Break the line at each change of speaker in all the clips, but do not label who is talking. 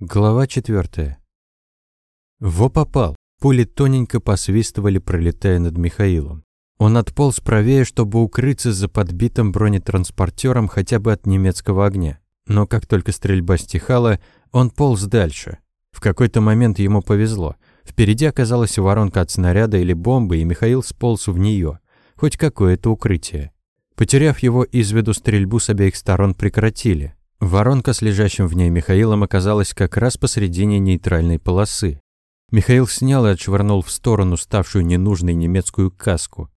Глава четвертая. Во попал. Пули тоненько посвистывали, пролетая над Михаилом. Он отполз правее, чтобы укрыться за подбитым бронетранспортером хотя бы от немецкого огня. Но как только стрельба стихала, он полз дальше. В какой-то момент ему повезло. Впереди оказалась воронка от снаряда или бомбы, и Михаил сполз в нее. Хоть какое-то укрытие. Потеряв его из виду, стрельбу с обеих сторон прекратили. Воронка с лежащим в ней Михаилом оказалась как раз посредине нейтральной полосы. Михаил снял и отшвырнул в сторону ставшую ненужной немецкую каску.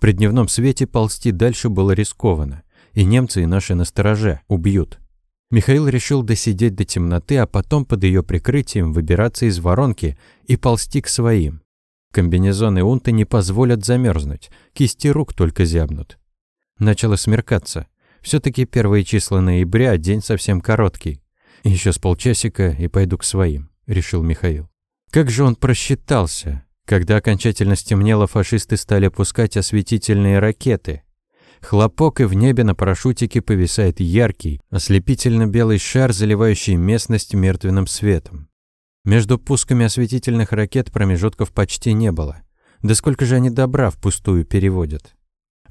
При дневном свете ползти дальше было рискованно, и немцы и наши настороже убьют. Михаил решил досидеть до темноты, а потом под ее прикрытием выбираться из воронки и ползти к своим. Комбинезоны унты не позволят замерзнуть, кисти рук только зябнут. Начало смеркаться. Все-таки первые числа ноября, день совсем короткий. Еще с полчасика и пойду к своим, решил Михаил. Как же он просчитался. Когда окончательно стемнело, фашисты стали пускать осветительные ракеты. Хлопок, и в небе на парашютике повисает яркий, ослепительно-белый шар, заливающий местность мертвенным светом. Между пусками осветительных ракет промежутков почти не было. Да сколько же они добра впустую переводят.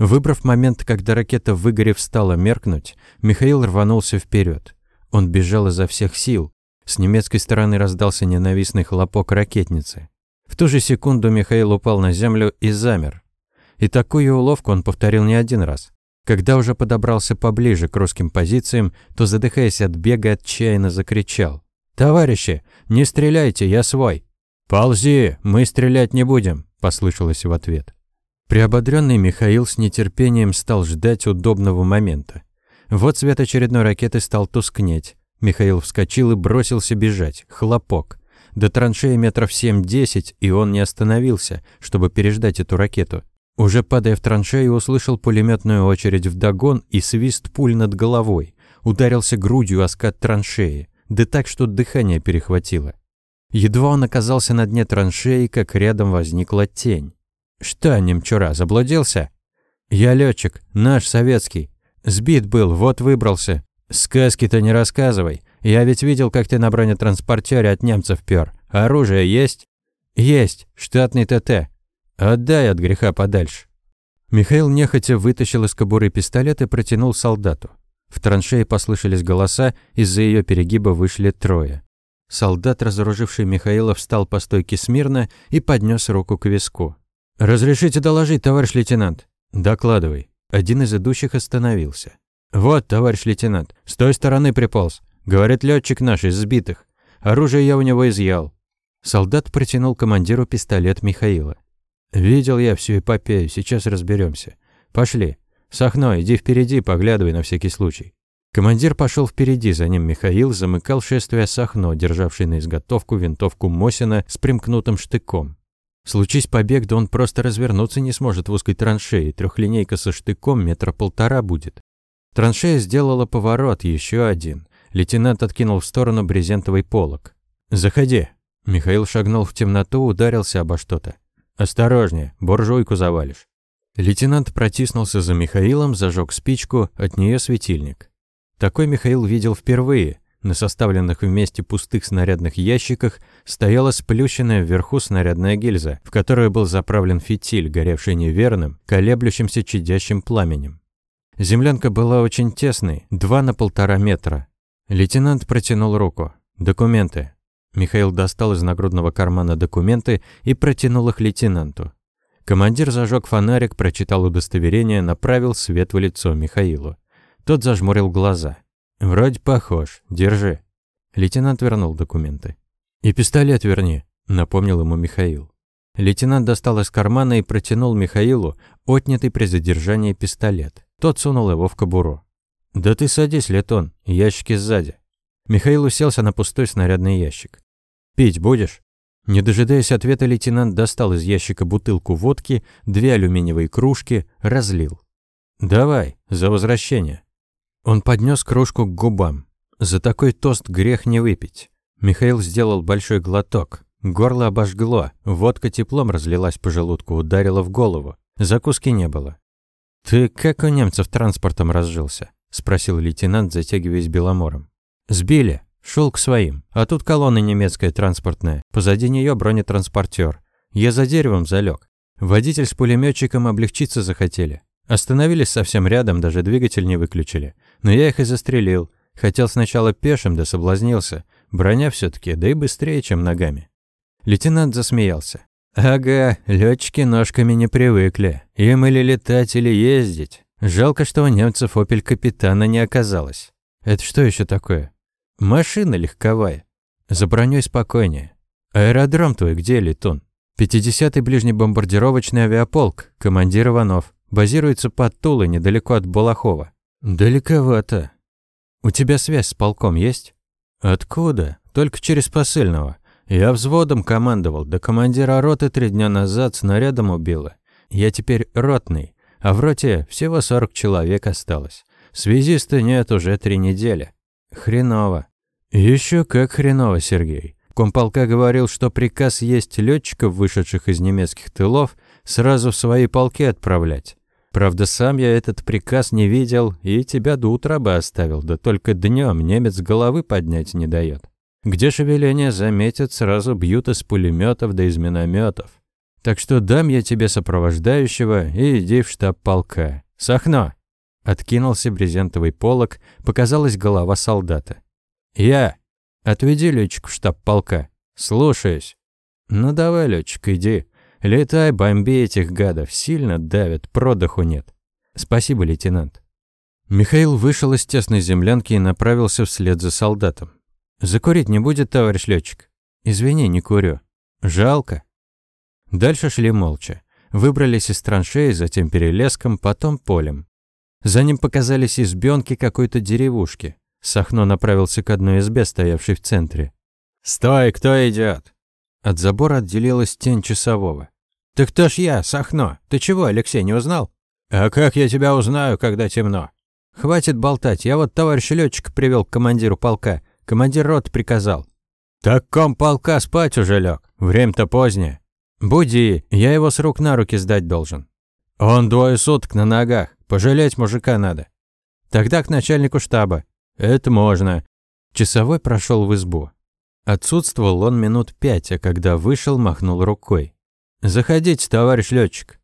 Выбрав момент, когда ракета, выгорев, стала меркнуть, Михаил рванулся вперед. Он бежал изо всех сил. С немецкой стороны раздался ненавистный хлопок ракетницы. В ту же секунду Михаил упал на землю и замер. И такую уловку он повторил не один раз. Когда уже подобрался поближе к русским позициям, то, задыхаясь от бега, отчаянно закричал. «Товарищи, не стреляйте, я свой!» «Ползи, мы стрелять не будем!» – послышалось в ответ. Приободренный Михаил с нетерпением стал ждать удобного момента. Вот свет очередной ракеты стал тускнеть. Михаил вскочил и бросился бежать. Хлопок. До траншеи метров 7-10, и он не остановился, чтобы переждать эту ракету. Уже падая в траншею, услышал пулеметную очередь в догон и свист пуль над головой. Ударился грудью о скат траншеи, да так, что дыхание перехватило. Едва он оказался на дне траншеи, как рядом возникла тень. «Что, немчура, заблудился?» «Я летчик, наш советский. Сбит был, вот выбрался. Сказки-то не рассказывай. Я ведь видел, как ты на бронетранспортере от немцев пёр. Оружие есть?» «Есть. Штатный ТТ. Отдай от греха подальше». Михаил нехотя вытащил из кобуры пистолет и протянул солдату. В траншее послышались голоса, из-за ее перегиба вышли трое. Солдат, разоруживший Михаила, встал по стойке смирно и поднес руку к виску. «Разрешите доложить, товарищ лейтенант?» «Докладывай». Один из идущих остановился. «Вот, товарищ лейтенант, с той стороны приполз. Говорит летчик наш из сбитых. Оружие я у него изъял». Солдат протянул командиру пистолет Михаила. «Видел я всю эпопею, сейчас разберемся. Пошли. Сахно, иди впереди, поглядывай на всякий случай». Командир пошел впереди, за ним Михаил замыкал шествие Сахно, державший на изготовку винтовку Мосина с примкнутым штыком. Случись побег, да он просто развернуться не сможет в узкой траншее, трехлинейка со штыком метра полтора будет. Траншея сделала поворот, еще один. Лейтенант откинул в сторону брезентовый полог. «Заходи». Михаил шагнул в темноту, ударился обо что-то. «Осторожнее, буржуйку завалишь». Лейтенант протиснулся за Михаилом, зажег спичку, от нее светильник. Такой Михаил видел впервые. На составленных вместе пустых снарядных ящиках стояла сплющенная вверху снарядная гильза, в которую был заправлен фитиль, горевший неверным, колеблющимся чадящим пламенем. Землянка была очень тесной, два на полтора метра. Лейтенант протянул руку. «Документы». Михаил достал из нагрудного кармана документы и протянул их лейтенанту. Командир зажег фонарик, прочитал удостоверение, направил свет в лицо Михаилу. Тот зажмурил глаза. «Вроде похож. Держи». Лейтенант вернул документы. «И пистолет верни», — напомнил ему Михаил. Лейтенант достал из кармана и протянул Михаилу отнятый при задержании пистолет. Тот сунул его в кобуру. «Да ты садись, Летон, ящики сзади». Михаил уселся на пустой снарядный ящик. «Пить будешь?» Не дожидаясь ответа, лейтенант достал из ящика бутылку водки, две алюминиевые кружки, разлил. «Давай, за возвращение». Он поднес кружку к губам. За такой тост грех не выпить. Михаил сделал большой глоток. Горло обожгло, водка теплом разлилась по желудку, ударила в голову. Закуски не было. «Ты как у немцев транспортом разжился?» – спросил лейтенант, затягиваясь беломором. «Сбили. Шел к своим, а тут колонна немецкая транспортная, позади нее бронетранспортер. Я за деревом залег. Водитель с пулеметчиком облегчиться захотели. Остановились совсем рядом, даже двигатель не выключили. Но я их и застрелил. Хотел сначала пешим, да соблазнился. Броня все таки да и быстрее, чем ногами. Лейтенант засмеялся. «Ага, летчики ножками не привыкли. Им или летать, или ездить. Жалко, что у немцев опель капитана не оказалось. Это что еще такое? Машина легковая. За броней спокойнее. Аэродром твой где, Летун? 50-й ближний бомбардировочный авиаполк, командир Иванов. Базируется под Тулой, недалеко от Балахова. Далековато. У тебя связь с полком есть? Откуда? Только через посыльного. Я взводом командовал, до командира роты три дня назад снарядом убило. Я теперь ротный, а в роте всего 40 человек осталось. Связиста нет уже три недели. Хреново. Еще как хреново, Сергей. Комполка говорил, что приказ есть летчиков, вышедших из немецких тылов, сразу в свои полки отправлять. Правда, сам я этот приказ не видел и тебя до утра бы оставил, да только днем немец головы поднять не дает. Где шевеление заметят, сразу бьют из пулеметов да из минометов. Так что дам я тебе сопровождающего и иди в штаб полка. Сахно!» Откинулся брезентовый полог, показалась голова солдата. «Я! Отведи летчик в штаб полка. Слушаюсь!» «Ну давай, летчик, иди. Летай, бомби этих гадов. Сильно давят, продыху нет. Спасибо, лейтенант». Михаил вышел из тесной землянки и направился вслед за солдатом. «Закурить не будет, товарищ летчик?» «Извини, не курю. Жалко». Дальше шли молча. Выбрались из траншеи, затем перелеском, потом полем. За ним показались избенки какой-то деревушки. Сахно направился к одной избе, стоявшей в центре. «Стой, кто идет? От забора отделилась тень часового. «Ты кто ж я, Сахно? Ты чего, Алексей, не узнал?» «А как я тебя узнаю, когда темно?» «Хватит болтать, я вот товарища летчика привел к командиру полка. Командир рот приказал». «Так ком полка спать уже лег. Время-то позднее». «Буди, я его с рук на руки сдать должен». «Он двое суток на ногах. Пожалеть мужика надо. Тогда к начальнику штаба. Это можно. Часовой прошел в избу. Отсутствовал он минут пять, а когда вышел, махнул рукой. «Заходите, товарищ летчик.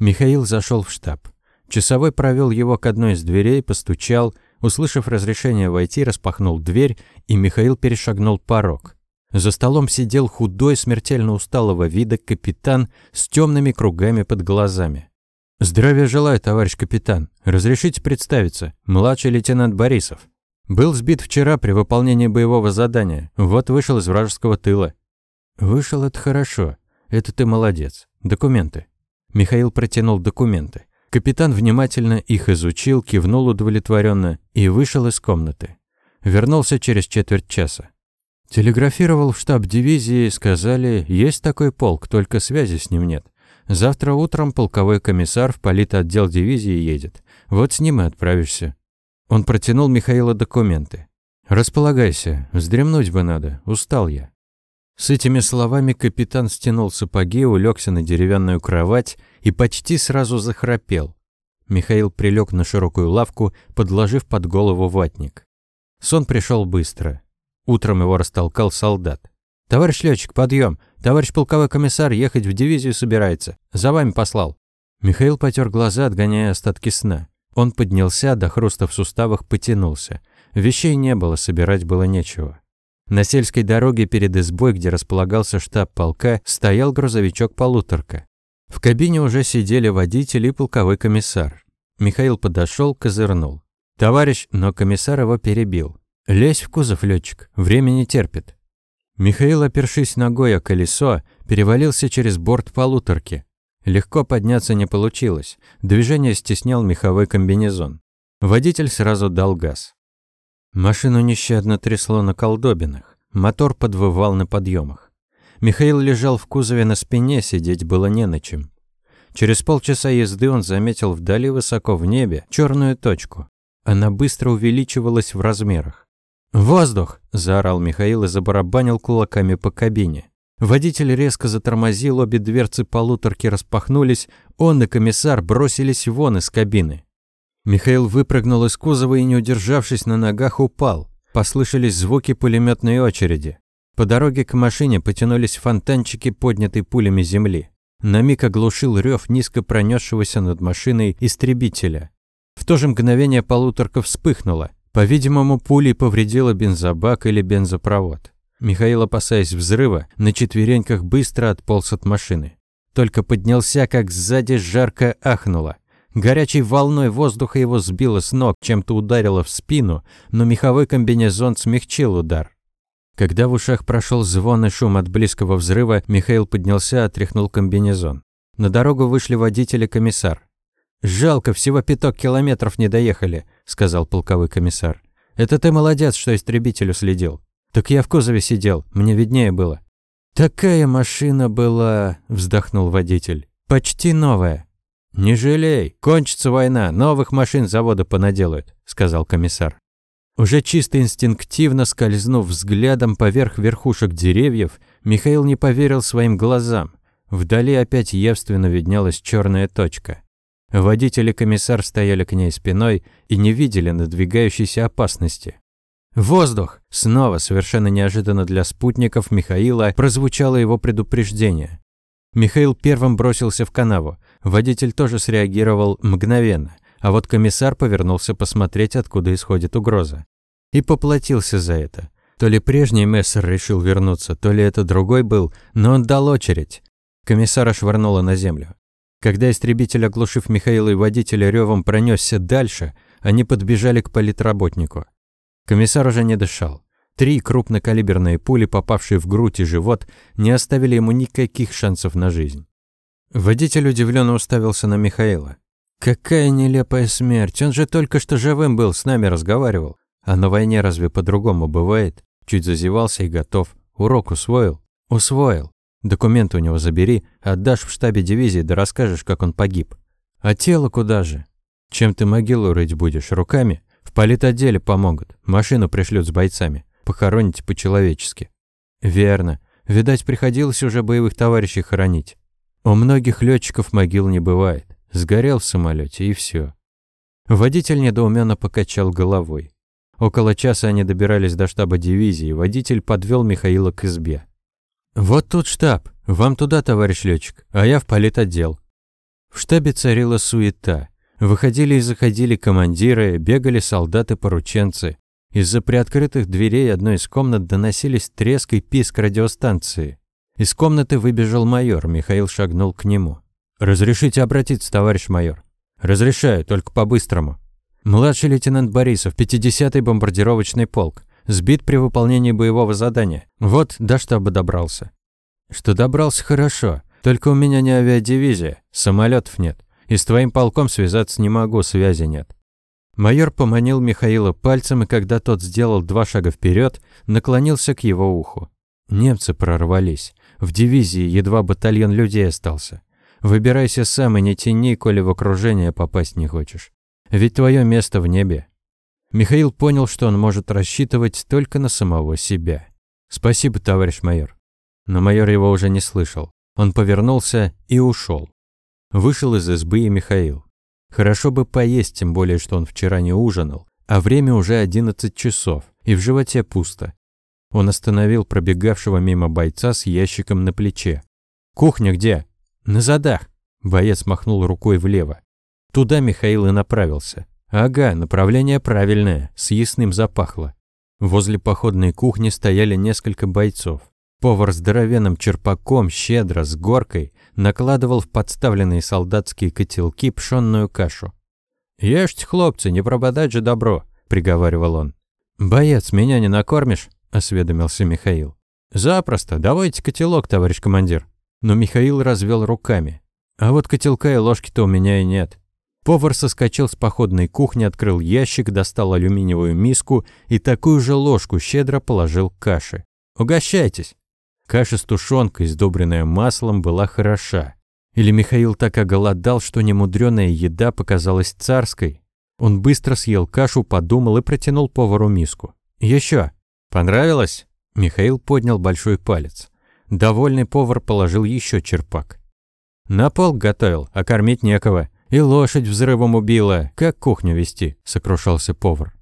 Михаил зашел в штаб. Часовой провел его к одной из дверей, постучал, услышав разрешение войти, распахнул дверь, и Михаил перешагнул порог. За столом сидел худой, смертельно усталого вида капитан с темными кругами под глазами. «Здравия желаю, товарищ капитан. Разрешите представиться. Младший лейтенант Борисов. Был сбит вчера при выполнении боевого задания. Вот вышел из вражеского тыла». «Вышел это хорошо. Это ты молодец. Документы». Михаил протянул документы. Капитан внимательно их изучил, кивнул удовлетворенно и вышел из комнаты. Вернулся через четверть часа. Телеграфировал в штаб дивизии, сказали, есть такой полк, только связи с ним нет. Завтра утром полковой комиссар в политотдел дивизии едет. Вот с ним и отправишься». Он протянул Михаилу документы. «Располагайся, вздремнуть бы надо, устал я». С этими словами капитан стянул сапоги, улегся на деревянную кровать и почти сразу захрапел. Михаил прилег на широкую лавку, подложив под голову ватник. Сон пришел быстро. Утром его растолкал солдат. «Товарищ летчик, подъем! Товарищ полковой комиссар ехать в дивизию собирается. За вами послал». Михаил потер глаза, отгоняя остатки сна. Он поднялся, до хруста в суставах потянулся. Вещей не было, собирать было нечего. На сельской дороге перед избой, где располагался штаб полка, стоял грузовичок-полуторка. В кабине уже сидели водитель и полковой комиссар. Михаил подошел, козырнул. «Товарищ», но комиссар его перебил. «Лезь в кузов, летчик, время не терпит». Михаил, опершись ногой о колесо, перевалился через борт полуторки. Легко подняться не получилось. Движение стеснял меховой комбинезон. Водитель сразу дал газ. Машину нещадно трясло на колдобинах. Мотор подвывал на подъемах. Михаил лежал в кузове на спине, сидеть было не на чем. Через полчаса езды он заметил вдали высоко в небе черную точку. Она быстро увеличивалась в размерах. «Воздух!» – заорал Михаил и забарабанил кулаками по кабине. Водитель резко затормозил, обе дверцы полуторки распахнулись, он и комиссар бросились вон из кабины. Михаил выпрыгнул из кузова и, не удержавшись на ногах, упал. послышались звуки пулеметной очереди. По дороге к машине потянулись фонтанчики, поднятой пулями земли. На миг оглушил рев низко пронесшегося над машиной истребителя. В то же мгновение полуторка вспыхнула. По-видимому, пулей повредила бензобак или бензопровод. Михаил, опасаясь взрыва, на четвереньках быстро отполз от машины. Только поднялся, как сзади жарко ахнуло. Горячей волной воздуха его сбило с ног, чем-то ударило в спину, но меховой комбинезон смягчил удар. Когда в ушах прошел звон и шум от близкого взрыва, Михаил поднялся, отряхнул комбинезон. На дорогу вышли водитель и комиссар. «Жалко, всего пяток километров не доехали», – сказал полковой комиссар. «Это ты молодец, что истребителю следил. Так я в кузове сидел, мне виднее было». «Такая машина была», – вздохнул водитель. «Почти новая». «Не жалей, кончится война, новых машин завода понаделают», – сказал комиссар. Уже чисто инстинктивно скользнув взглядом поверх верхушек деревьев, Михаил не поверил своим глазам. Вдали опять явственно виднелась черная точка. Водитель и комиссар стояли к ней спиной и не видели надвигающейся опасности. «Воздух!» Снова, совершенно неожиданно для спутников Михаила, прозвучало его предупреждение. Михаил первым бросился в канаву. Водитель тоже среагировал мгновенно, а вот комиссар повернулся посмотреть, откуда исходит угроза. И поплатился за это. То ли прежний мессер решил вернуться, то ли это другой был, но он дал очередь. Комиссара швырнуло на землю. Когда истребитель, оглушив Михаила и водителя ревом, пронесся дальше, они подбежали к политработнику. Комиссар уже не дышал. Три крупнокалиберные пули, попавшие в грудь и живот, не оставили ему никаких шансов на жизнь. Водитель удивленно уставился на Михаила. «Какая нелепая смерть! Он же только что живым был, с нами разговаривал. А на войне разве по-другому бывает?» Чуть зазевался и готов. Урок усвоил? Усвоил. Документы у него забери, отдашь в штабе дивизии, да расскажешь, как он погиб. А тело куда же? Чем ты могилу рыть будешь? Руками? В политотделе помогут. Машину пришлют с бойцами. Похороните по-человечески. Верно. Видать, приходилось уже боевых товарищей хоронить. У многих летчиков могил не бывает. Сгорел в самолете и все. Водитель недоуменно покачал головой. Около часа они добирались до штаба дивизии, водитель подвел Михаила к избе. «Вот тут штаб. Вам туда, товарищ летчик, а я в политотдел». В штабе царила суета. Выходили и заходили командиры, бегали солдаты-порученцы. Из-за приоткрытых дверей одной из комнат доносились треск и писк радиостанции. Из комнаты выбежал майор, Михаил шагнул к нему. «Разрешите обратиться, товарищ майор?» «Разрешаю, только по-быстрому». «Младший лейтенант Борисов, 50-й бомбардировочный полк. Сбит при выполнении боевого задания. Вот до штаба добрался. Что добрался хорошо. Только у меня не авиадивизия, самолетов нет. И с твоим полком связаться не могу, связи нет. Майор поманил Михаила пальцем, и когда тот сделал два шага вперед, наклонился к его уху. Немцы прорвались. В дивизии едва батальон людей остался. Выбирайся сам и не тяни, коли в окружение попасть не хочешь. Ведь твое место в небе. Михаил понял, что он может рассчитывать только на самого себя. «Спасибо, товарищ майор». Но майор его уже не слышал. Он повернулся и ушел. Вышел из избы и Михаил. Хорошо бы поесть, тем более, что он вчера не ужинал, а время уже 11 часов, и в животе пусто. Он остановил пробегавшего мимо бойца с ящиком на плече. «Кухня где?» «На задах». Боец махнул рукой влево. Туда Михаил и направился. Ага, направление правильное, с ясным запахло. Возле походной кухни стояли несколько бойцов. Повар здоровенным черпаком, щедро, с горкой, накладывал в подставленные солдатские котелки пшенную кашу. «Ешьте, хлопцы, не пропадать же добро», — приговаривал он. «Боец, меня не накормишь?» — осведомился Михаил. «Запросто. Давайте котелок, товарищ командир». Но Михаил развел руками. «А вот котелка и ложки-то у меня и нет. Повар соскочил с походной кухни, открыл ящик, достал алюминиевую миску и такую же ложку щедро положил каши. «Угощайтесь!» Каша с тушенкой, сдобренная маслом, была хороша. Или Михаил так оголодал, что немудреная еда показалась царской. Он быстро съел кашу, подумал и протянул повару миску. «Еще! Понравилось?» Михаил поднял большой палец. Довольный повар положил еще черпак. «На пол готовил, а кормить некого. И лошадь взрывом убила. Как кухню вести?» – сокрушался повар.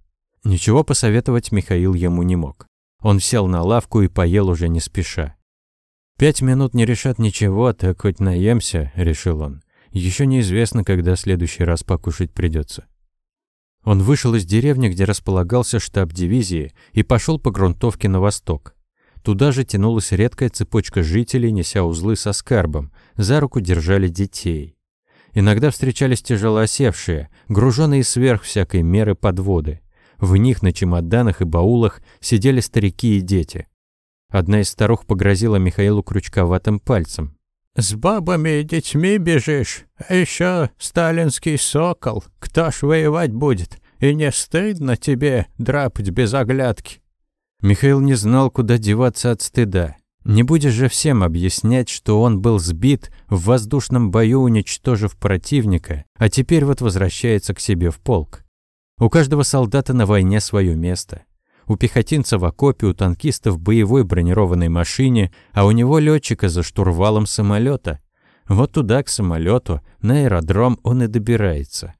Ничего посоветовать Михаил ему не мог. Он сел на лавку и поел уже не спеша. «Пять минут не решат ничего, так хоть наемся», — решил он. Еще неизвестно, когда следующий раз покушать придется. Он вышел из деревни, где располагался штаб дивизии, и пошел по грунтовке на восток. Туда же тянулась редкая цепочка жителей, неся узлы со скарбом. За руку держали детей. Иногда встречались тяжелоосевшие, груженные сверх всякой меры подводы. В них на чемоданах и баулах сидели старики и дети. Одна из старух погрозила Михаилу крючковатым пальцем.
«С бабами и детьми бежишь, а еще сталинский сокол. Кто ж воевать будет? И не стыдно тебе драпать без оглядки?»
Михаил не знал, куда деваться от стыда. Не будешь же всем объяснять, что он был сбит в воздушном бою, уничтожив противника, а теперь вот возвращается к себе в полк. У каждого солдата на войне свое место. У пехотинца в окопе, у танкиста в боевой бронированной машине, а у него летчика за штурвалом самолета. Вот туда, к самолету, на аэродром он и добирается.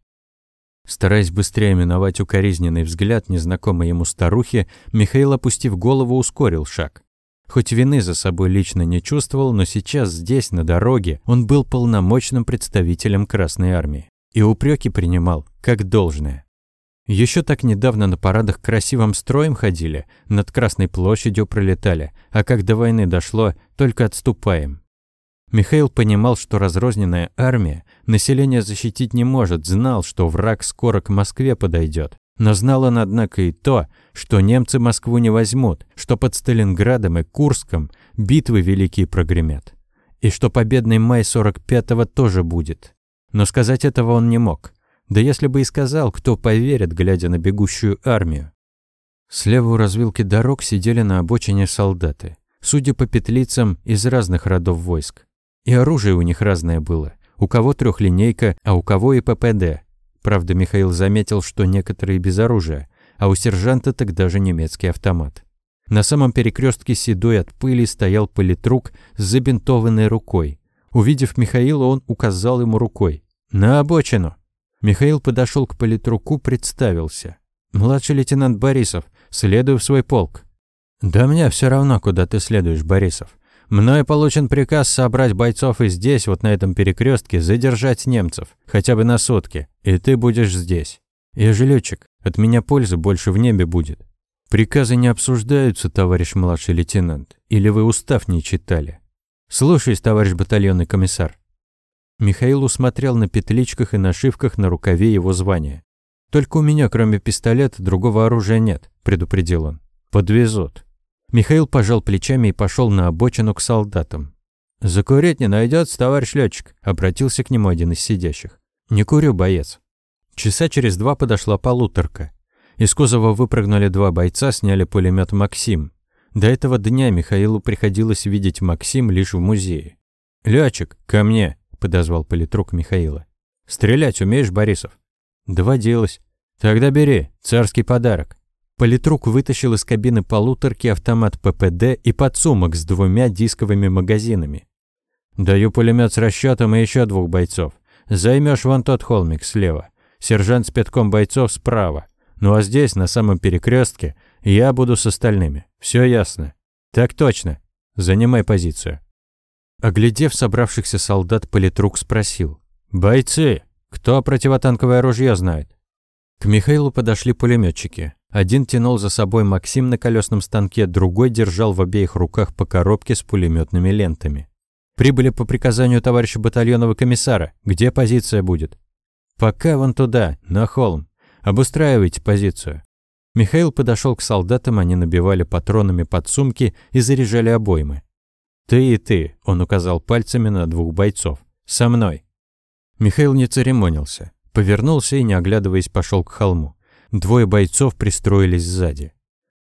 Стараясь быстрее миновать укоризненный взгляд незнакомой ему старухи, Михаил, опустив голову, ускорил шаг. Хоть вины за собой лично не чувствовал, но сейчас здесь, на дороге, он был полномочным представителем Красной Армии. И упреки принимал, как должное. Еще так недавно на парадах красивым строем ходили, над Красной площадью пролетали, а как до войны дошло, только отступаем. Михаил понимал, что разрозненная армия население защитить не может, знал, что враг скоро к Москве подойдет. Но знал он, однако, и то, что немцы Москву не возьмут, что под Сталинградом и Курском битвы великие прогремят. И что победный май 45-го тоже будет. Но сказать этого он не мог. Да если бы и сказал, кто поверит, глядя на бегущую армию. Слева у развилки дорог сидели на обочине солдаты. Судя по петлицам, из разных родов войск. И оружие у них разное было. У кого трехлинейка, а у кого и ППД. Правда, Михаил заметил, что некоторые без оружия, а у сержанта тогда же немецкий автомат. На самом перекрестке седой от пыли стоял политрук с забинтованной рукой. Увидев Михаила, он указал ему рукой. «На обочину!» Михаил подошел к политруку, представился. «Младший лейтенант Борисов, следую в свой полк». «Да мне все равно, куда ты следуешь, Борисов. Мною получен приказ собрать бойцов и здесь, вот на этом перекрестке, задержать немцев, хотя бы на сутки, и ты будешь здесь. Я же летчик, от меня пользы больше в небе будет». «Приказы не обсуждаются, товарищ младший лейтенант, или вы устав не читали?» «Слушаюсь, товарищ батальонный комиссар». Михаил усмотрел на петличках и нашивках на рукаве его звания. «Только у меня, кроме пистолета, другого оружия нет», – предупредил он. «Подвезут». Михаил пожал плечами и пошел на обочину к солдатам. «Закурить не найдется, товарищ летчик», – обратился к нему один из сидящих. «Не курю, боец». Часа через два подошла полуторка. Из кузова выпрыгнули два бойца, сняли пулемет «Максим». До этого дня Михаилу приходилось видеть «Максим» лишь в музее. «Летчик, ко мне!» – подозвал политрук Михаила. «Стрелять умеешь, Борисов?» «Доводилось». «Тогда бери, царский подарок». Политрук вытащил из кабины полуторки автомат ППД и подсумок с двумя дисковыми магазинами. «Даю пулемет с расчетом и еще двух бойцов. Займешь вон тот холмик слева. Сержант с пятком бойцов справа. Ну а здесь, на самом перекрестке, я буду с остальными. Все ясно?» «Так точно. Занимай позицию». Оглядев собравшихся солдат, политрук спросил. «Бойцы, кто противотанковое ружье знает?» К Михаилу подошли пулеметчики. Один тянул за собой Максим на колесном станке, другой держал в обеих руках по коробке с пулеметными лентами. «Прибыли по приказанию товарища батальонного комиссара. Где позиция будет?» «Пока вон туда, на холм. Обустраивайте позицию». Михаил подошел к солдатам, они набивали патронами подсумки и заряжали обоймы. «Ты и ты», – он указал пальцами на двух бойцов. «Со мной». Михаил не церемонился. Повернулся и, не оглядываясь, пошел к холму. Двое бойцов пристроились сзади.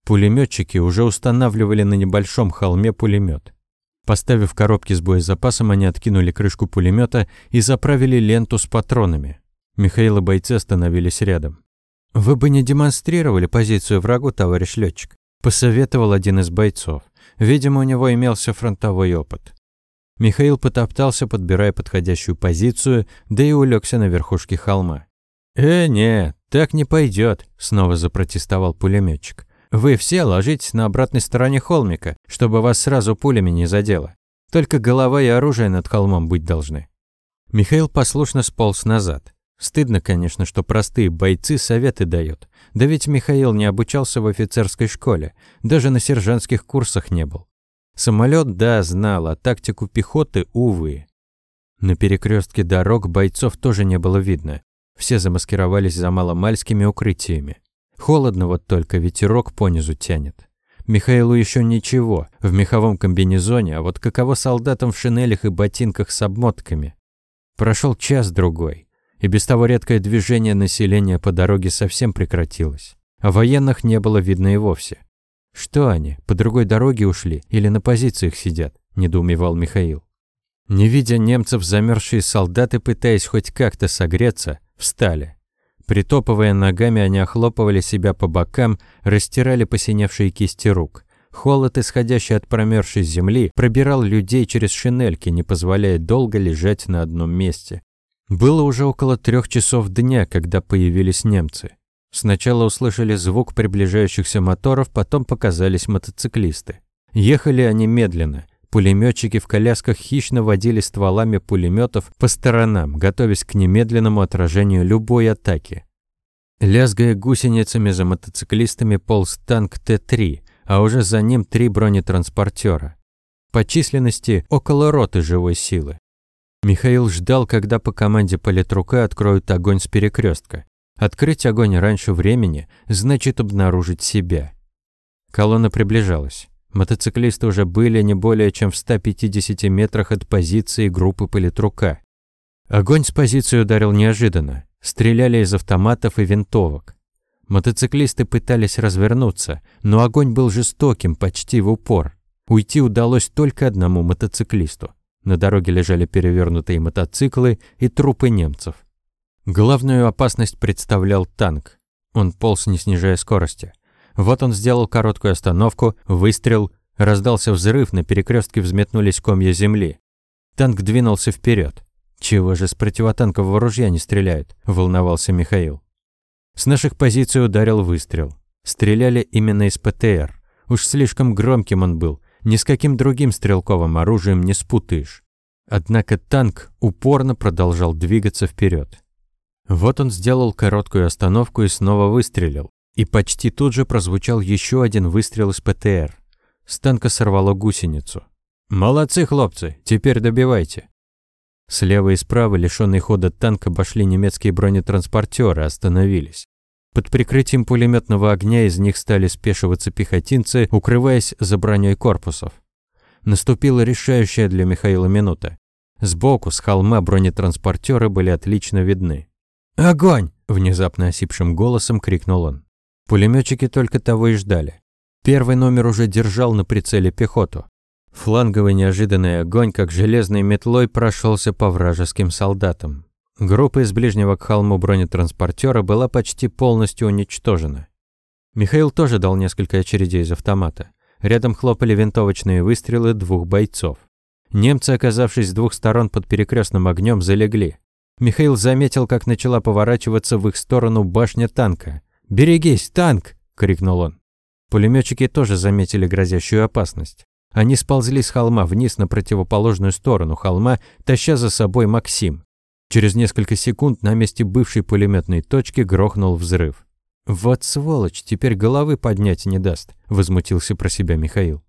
Пулеметчики уже устанавливали на небольшом холме пулемет. Поставив коробки с боезапасом, они откинули крышку пулемета и заправили ленту с патронами. Михаил и бойцы остановились рядом. «Вы бы не демонстрировали позицию врагу, товарищ летчик», – посоветовал один из бойцов. Видимо, у него имелся фронтовой опыт. Михаил потоптался, подбирая подходящую позицию, да и улегся на верхушке холма. «Э, нет, «Так не пойдет», – снова запротестовал пулеметчик. «Вы все ложитесь на обратной стороне холмика, чтобы вас сразу пулями не задело. Только голова и оружие над холмом быть должны». Михаил послушно сполз назад. Стыдно, конечно, что простые бойцы советы дают. Да ведь Михаил не обучался в офицерской школе, даже на сержантских курсах не был. Самолет, да, знал, а тактику пехоты, увы. На перекрестке дорог бойцов тоже не было видно. Все замаскировались за маломальскими укрытиями. Холодно вот только, ветерок понизу тянет. Михаилу еще ничего, в меховом комбинезоне, а вот каково солдатам в шинелях и ботинках с обмотками. Прошел час-другой, и без того редкое движение населения по дороге совсем прекратилось. А военных не было видно и вовсе. «Что они, по другой дороге ушли или на позициях сидят?» – недоумевал Михаил. Не видя немцев, замерзшие солдаты, пытаясь хоть как-то согреться, встали. Притопывая ногами, они охлопывали себя по бокам, растирали посиневшие кисти рук. Холод, исходящий от промерзшей земли, пробирал людей через шинельки, не позволяя долго лежать на одном месте. Было уже около трех часов дня, когда появились немцы. Сначала услышали звук приближающихся моторов, потом показались мотоциклисты. Ехали они медленно. Пулеметчики в колясках хищно водили стволами пулеметов по сторонам, готовясь к немедленному отражению любой атаки. Лязгая гусеницами за мотоциклистами полз танк Т-3, а уже за ним три бронетранспортера. По численности около роты живой силы. Михаил ждал, когда по команде политрука откроют огонь с перекрестка. Открыть огонь раньше времени значит обнаружить себя. Колонна приближалась. Мотоциклисты уже были не более чем в 150 метрах от позиции группы политрука. Огонь с позиции ударил неожиданно. Стреляли из автоматов и винтовок. Мотоциклисты пытались развернуться, но огонь был жестоким, почти в упор. Уйти удалось только одному мотоциклисту. На дороге лежали перевернутые мотоциклы и трупы немцев. Главную опасность представлял танк. Он полз, не снижая скорости. Вот он сделал короткую остановку, выстрел, раздался взрыв, на перекрестке взметнулись комья земли. Танк двинулся вперед. «Чего же с противотанкового ружья не стреляют?» – волновался Михаил. С наших позиций ударил выстрел. Стреляли именно из ПТР. Уж слишком громким он был, ни с каким другим стрелковым оружием не спутаешь. Однако танк упорно продолжал двигаться вперед. Вот он сделал короткую остановку и снова выстрелил. И почти тут же прозвучал еще один выстрел из ПТР. С танка сорвало гусеницу. «Молодцы, хлопцы, теперь добивайте». Слева и справа, лишенный хода танк, обошли немецкие бронетранспортеры, остановились. Под прикрытием пулеметного огня из них стали спешиваться пехотинцы, укрываясь за броней корпусов. Наступила решающая для Михаила минута. Сбоку, с холма, бронетранспортеры были отлично видны. «Огонь!» – внезапно осипшим голосом крикнул он. Пулеметчики только того и ждали. Первый номер уже держал на прицеле пехоту. Фланговый неожиданный огонь, как железной метлой, прошелся по вражеским солдатам. Группа из ближнего к холму бронетранспортера была почти полностью уничтожена. Михаил тоже дал несколько очередей из автомата. Рядом хлопали винтовочные выстрелы двух бойцов. Немцы, оказавшись с двух сторон под перекрестным огнем, залегли. Михаил заметил, как начала поворачиваться в их сторону башня танка. «Берегись, танк!» – крикнул он. Пулеметчики тоже заметили грозящую опасность. Они сползли с холма вниз на противоположную сторону холма, таща за собой Максим. Через несколько секунд на месте бывшей пулеметной точки грохнул взрыв. «Вот сволочь, теперь головы поднять не даст», – возмутился про себя Михаил.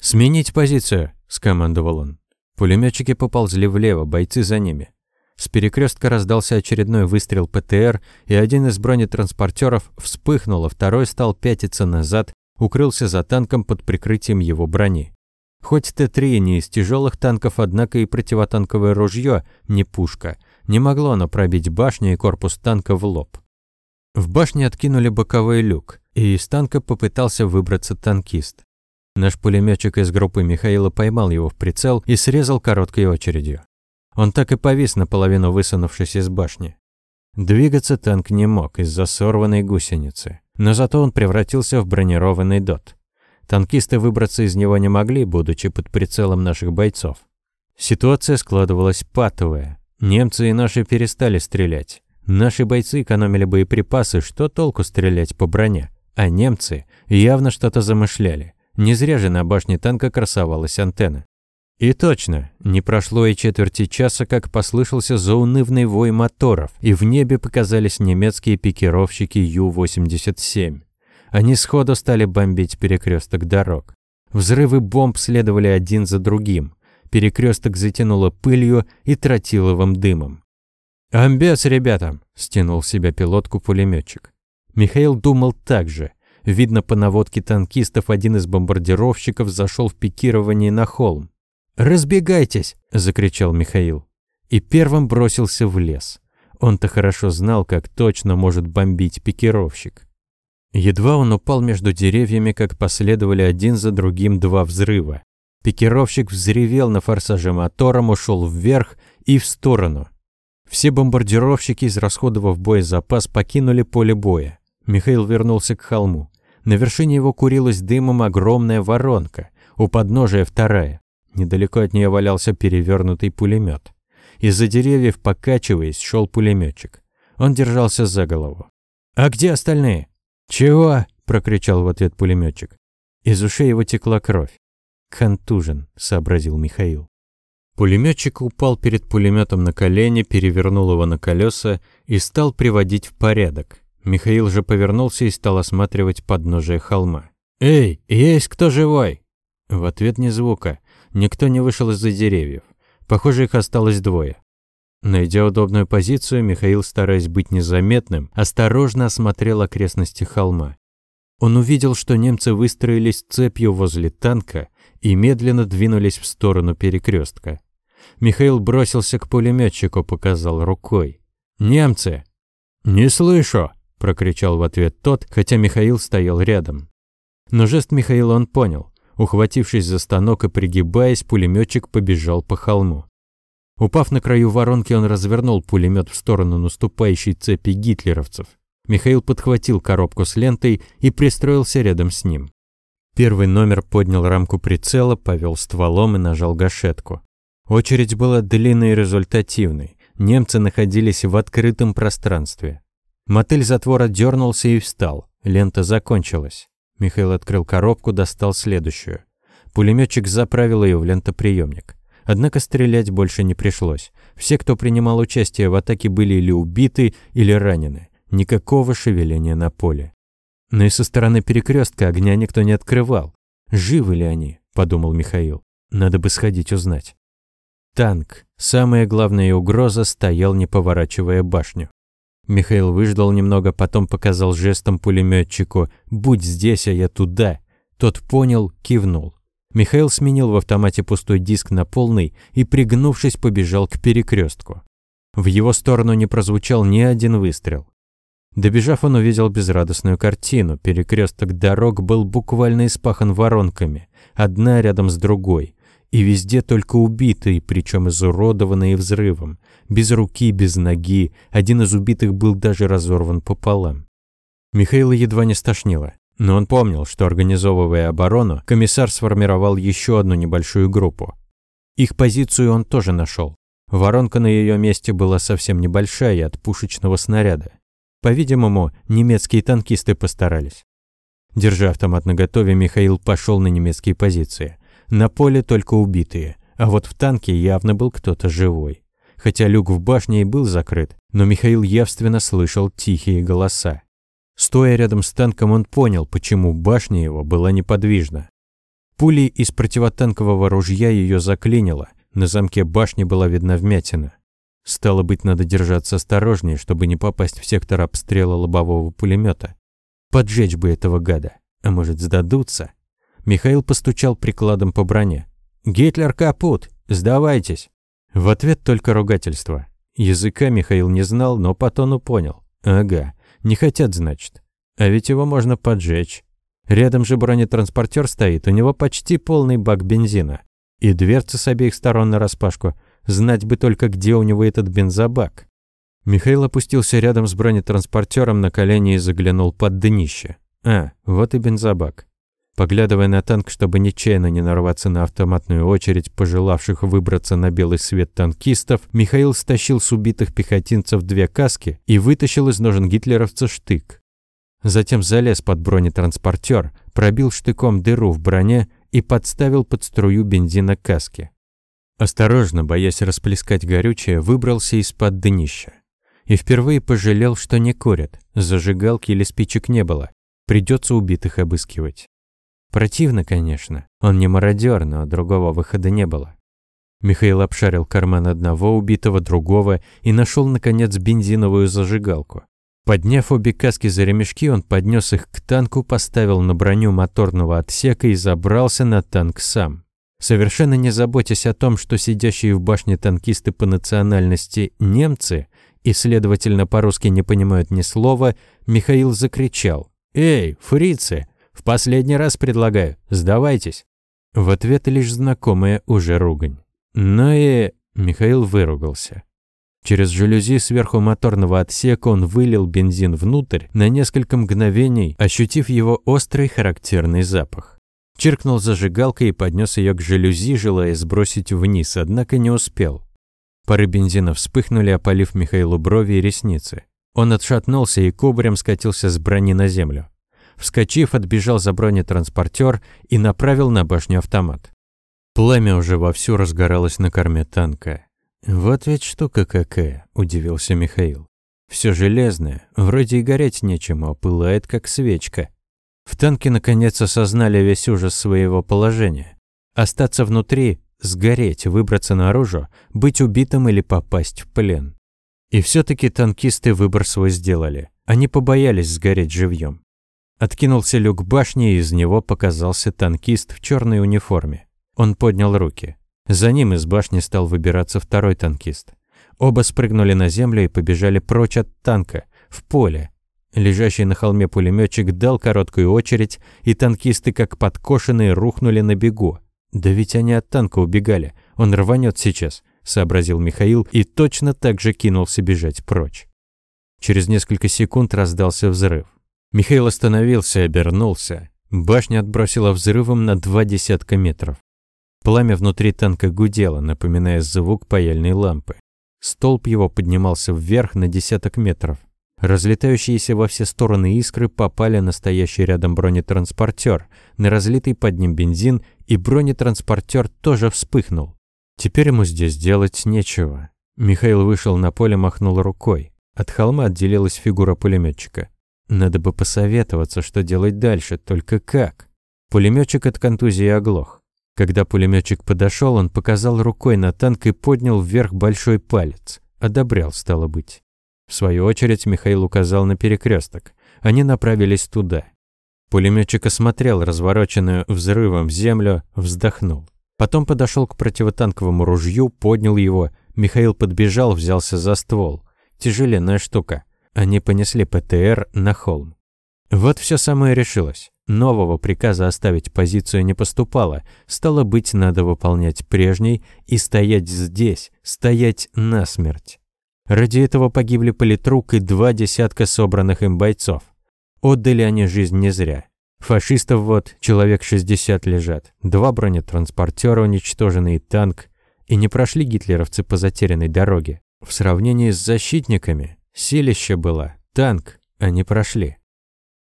«Сменить позицию», – скомандовал он. Пулеметчики поползли влево, бойцы за ними. С перекрестка раздался очередной выстрел ПТР, и один из бронетранспортеров вспыхнул, а второй стал пятиться назад, укрылся за танком под прикрытием его брони. Хоть Т-3 не из тяжелых танков, однако и противотанковое ружье, не пушка, не могло оно пробить башню и корпус танка в лоб. В башне откинули боковой люк, и из танка попытался выбраться танкист. Наш пулеметчик из группы Михаила поймал его в прицел и срезал короткой очередью. Он так и повис, наполовину высунувшись из башни. Двигаться танк не мог из-за сорванной гусеницы, но зато он превратился в бронированный дот. Танкисты выбраться из него не могли, будучи под прицелом наших бойцов. Ситуация складывалась патовая. Немцы и наши перестали стрелять. Наши бойцы экономили боеприпасы, что толку стрелять по броне? А немцы явно что-то замышляли. Не зря же на башне танка красовалась антенна. И точно, не прошло и четверти часа, как послышался заунывный вой моторов, и в небе показались немецкие пикировщики Ю-87. Они сходу стали бомбить перекресток дорог. Взрывы бомб следовали один за другим. Перекресток затянуло пылью и тротиловым дымом. «Амбец, ребята!» – стянул в себя пилотку пулеметчик. Михаил думал так же. Видно, по наводке танкистов один из бомбардировщиков зашел в пикирование на холм. «Разбегайтесь!» – закричал Михаил. И первым бросился в лес. Он-то хорошо знал, как точно может бомбить пикировщик. Едва он упал между деревьями, как последовали один за другим два взрыва. Пикировщик взревел на форсаже мотором, ушел вверх и в сторону. Все бомбардировщики, израсходовав боезапас, покинули поле боя. Михаил вернулся к холму. На вершине его курилась дымом огромная воронка, у подножия вторая. Недалеко от нее валялся перевернутый пулемет. Из-за деревьев, покачиваясь, шел пулеметчик. Он держался за голову. «А где остальные?» «Чего?» – прокричал в ответ пулеметчик. Из ушей его текла кровь. «Контужен», – сообразил Михаил. Пулеметчик упал перед пулеметом на колени, перевернул его на колеса и стал приводить в порядок. Михаил же повернулся и стал осматривать подножие холма. «Эй, есть кто живой?» В ответ ни звука. Никто не вышел из-за деревьев. Похоже, их осталось двое. Найдя удобную позицию, Михаил, стараясь быть незаметным, осторожно осмотрел окрестности холма. Он увидел, что немцы выстроились цепью возле танка и медленно двинулись в сторону перекрестка. Михаил бросился к пулеметчику, показал рукой. «Немцы!» «Не слышу!» – прокричал в ответ тот, хотя Михаил стоял рядом. Но жест Михаила он понял. Ухватившись за станок и пригибаясь, пулеметчик побежал по холму. Упав на краю воронки, он развернул пулемет в сторону наступающей цепи гитлеровцев. Михаил подхватил коробку с лентой и пристроился рядом с ним. Первый номер поднял рамку прицела, повел стволом и нажал гашетку. Очередь была длинной и результативной. Немцы находились в открытом пространстве. Мотель затвора дернулся и встал. Лента закончилась. Михаил открыл коробку, достал следующую. Пулеметчик заправил ее в лентоприемник. Однако стрелять больше не пришлось. Все, кто принимал участие в атаке, были или убиты, или ранены. Никакого шевеления на поле. Но и со стороны перекрестка огня никто не открывал. Живы ли они? подумал Михаил. Надо бы сходить узнать. Танк, самая главная угроза, стоял, не поворачивая башню. Михаил выждал немного, потом показал жестом пулеметчику «Будь здесь, а я туда». Тот понял, кивнул. Михаил сменил в автомате пустой диск на полный и, пригнувшись, побежал к перекрестку. В его сторону не прозвучал ни один выстрел. Добежав, он увидел безрадостную картину. Перекресток дорог был буквально испахан воронками, одна рядом с другой. И везде только убитые, причем изуродованные взрывом. Без руки, без ноги. Один из убитых был даже разорван пополам. Михаила едва не стошнило. Но он помнил, что, организовывая оборону, комиссар сформировал еще одну небольшую группу. Их позицию он тоже нашел. Воронка на ее месте была совсем небольшая от пушечного снаряда. По-видимому, немецкие танкисты постарались. Держа автомат наготове, Михаил пошел на немецкие позиции. На поле только убитые, а вот в танке явно был кто-то живой. Хотя люк в башне и был закрыт, но Михаил явственно слышал тихие голоса. Стоя рядом с танком, он понял, почему башня его была неподвижна. Пулей из противотанкового ружья ее заклинило, на замке башни была видна вмятина. Стало быть, надо держаться осторожнее, чтобы не попасть в сектор обстрела лобового пулемета. Поджечь бы этого гада, а может сдадутся? Михаил постучал прикладом по броне. «Гитлер капут! Сдавайтесь!» В ответ только ругательство. Языка Михаил не знал, но по тону понял. «Ага, не хотят, значит. А ведь его можно поджечь. Рядом же бронетранспортер стоит, у него почти полный бак бензина. И дверцы с обеих сторон нараспашку. Знать бы только, где у него этот бензобак». Михаил опустился рядом с бронетранспортером на колени и заглянул под днище. «А, вот и бензобак. Поглядывая на танк, чтобы нечаянно не нарваться на автоматную очередь пожелавших выбраться на белый свет танкистов, Михаил стащил с убитых пехотинцев две каски и вытащил из ножен гитлеровца штык. Затем залез под бронетранспортер, пробил штыком дыру в броне и подставил под струю бензина каски. Осторожно, боясь расплескать горючее, выбрался из-под днища. И впервые пожалел, что не курят, зажигалки или спичек не было. Придется убитых обыскивать. Противно, конечно. Он не мародер, но другого выхода не было. Михаил обшарил карман одного убитого, другого и нашел, наконец, бензиновую зажигалку. Подняв обе каски за ремешки, он поднес их к танку, поставил на броню моторного отсека и забрался на танк сам. Совершенно не заботясь о том, что сидящие в башне танкисты по национальности немцы и, следовательно, по-русски не понимают ни слова, Михаил закричал «Эй, фрицы, в последний раз предлагаю, сдавайтесь». В ответ лишь знакомая уже ругань. Но и... Михаил выругался. Через жалюзи сверху моторного отсека он вылил бензин внутрь, на несколько мгновений ощутив его острый характерный запах. Чиркнул зажигалкой и поднес ее к жалюзи, желая сбросить вниз, однако не успел. Пары бензина вспыхнули, опалив Михаилу брови и ресницы. Он отшатнулся и кубарем скатился с брони на землю. Вскочив, отбежал за бронетранспортер и направил на башню автомат. Пламя уже вовсю разгоралось на корме танка. «Вот ведь штука какая», – удивился Михаил. «Все железное, вроде и гореть нечему, а пылает, как свечка». В танке, наконец, осознали весь ужас своего положения. Остаться внутри, сгореть, выбраться наружу, быть убитым или попасть в плен. И все таки танкисты выбор свой сделали. Они побоялись сгореть живьем. Откинулся люк башни, и из него показался танкист в черной униформе. Он поднял руки. За ним из башни стал выбираться второй танкист. Оба спрыгнули на землю и побежали прочь от танка, в поле. Лежащий на холме пулеметчик дал короткую очередь, и танкисты, как подкошенные, рухнули на бегу. «Да ведь они от танка убегали, он рванет сейчас», – сообразил Михаил и точно так же кинулся бежать прочь. Через несколько секунд раздался взрыв. Михаил остановился и обернулся. Башня отбросила взрывом на два десятка метров. Пламя внутри танка гудело, напоминая звук паяльной лампы. Столб его поднимался вверх на десяток метров. Разлетающиеся во все стороны искры попали на стоящий рядом бронетранспортер, на разлитый под ним бензин, и бронетранспортер тоже вспыхнул. Теперь ему здесь делать нечего. Михаил вышел на поле, махнул рукой. От холма отделилась фигура пулеметчика. Надо бы посоветоваться, что делать дальше, только как. Пулеметчик от контузии оглох. Когда пулеметчик подошел, он показал рукой на танк и поднял вверх большой палец. Одобрял, стало быть. В свою очередь Михаил указал на перекресток. Они направились туда. Пулеметчик осмотрел развороченную взрывом землю, вздохнул. Потом подошел к противотанковому ружью, поднял его. Михаил подбежал, взялся за ствол. Тяжеленная штука. Они понесли ПТР на холм. Вот все самое решилось. Нового приказа оставить позицию не поступало. Стало быть, надо выполнять прежний и стоять здесь, стоять насмерть. Ради этого погибли политрук и два десятка собранных им бойцов. Отдали они жизнь не зря. Фашистов вот, человек 60 лежат, два бронетранспортера уничтоженный танк, и не прошли гитлеровцы по затерянной дороге. В сравнении с защитниками, Силище было, танк, они прошли.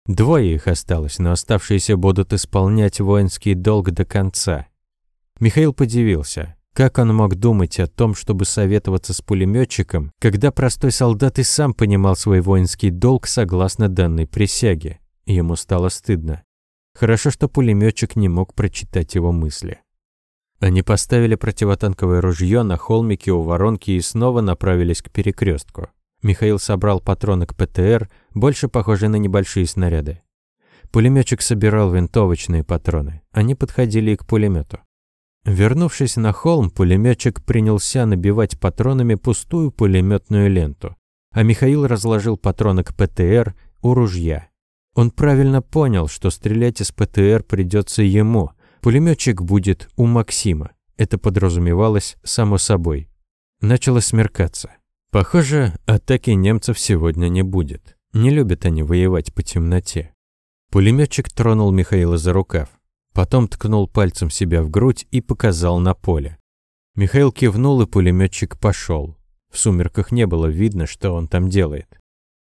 Двое их осталось, но оставшиеся будут исполнять воинский долг до конца. Михаил подивился, как он мог думать о том, чтобы советоваться с пулеметчиком, когда простой солдат и сам понимал свой воинский долг согласно данной присяге. Ему стало стыдно. Хорошо, что пулеметчик не мог прочитать его мысли. Они поставили противотанковое ружье на холмике у воронки и снова направились к перекрестку. Михаил собрал патроны к ПТР, больше похожие на небольшие снаряды. Пулеметчик собирал винтовочные патроны. Они подходили и к пулемету. Вернувшись на холм, пулеметчик принялся набивать патронами пустую пулеметную ленту, а Михаил разложил патроны к ПТР у ружья. Он правильно понял, что стрелять из ПТР придется ему. Пулеметчик будет у Максима. Это подразумевалось само собой. Начало смеркаться. Похоже, атаки немцев сегодня не будет. Не любят они воевать по темноте. Пулеметчик тронул Михаила за рукав. Потом ткнул пальцем себя в грудь и показал на поле. Михаил кивнул, и пулеметчик пошел. В сумерках не было видно, что он там делает.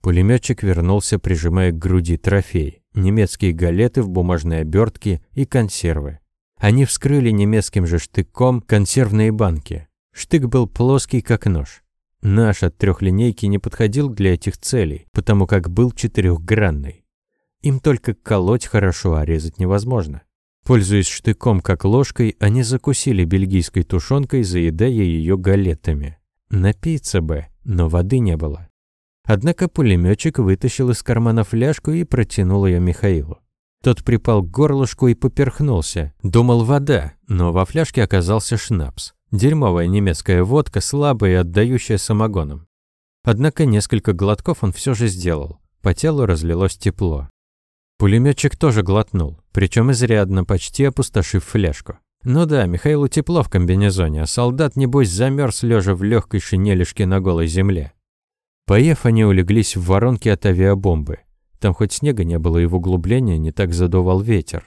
Пулеметчик вернулся, прижимая к груди трофей. Немецкие галеты в бумажной обертке и консервы. Они вскрыли немецким же штыком консервные банки. Штык был плоский, как нож. Наш от трехлинейки не подходил для этих целей, потому как был четырехгранный. Им только колоть хорошо, а резать невозможно. Пользуясь штыком как ложкой, они закусили бельгийской тушенкой, заедая ее галетами. Напиться бы, но воды не было. Однако пулеметчик вытащил из кармана фляжку и протянул ее Михаилу. Тот припал к горлышку и поперхнулся. Думал вода, но во фляжке оказался шнапс. Дерьмовая немецкая водка, слабая и отдающая самогоном. Однако несколько глотков он все же сделал. По телу разлилось тепло. Пулеметчик тоже глотнул, причем изрядно, почти опустошив фляжку. Ну да, Михаилу тепло в комбинезоне, а солдат, небось, замерз лежа в легкой шинелишке на голой земле. Поев, они улеглись в воронке от авиабомбы. Там хоть снега не было и в углубление не так задувал ветер.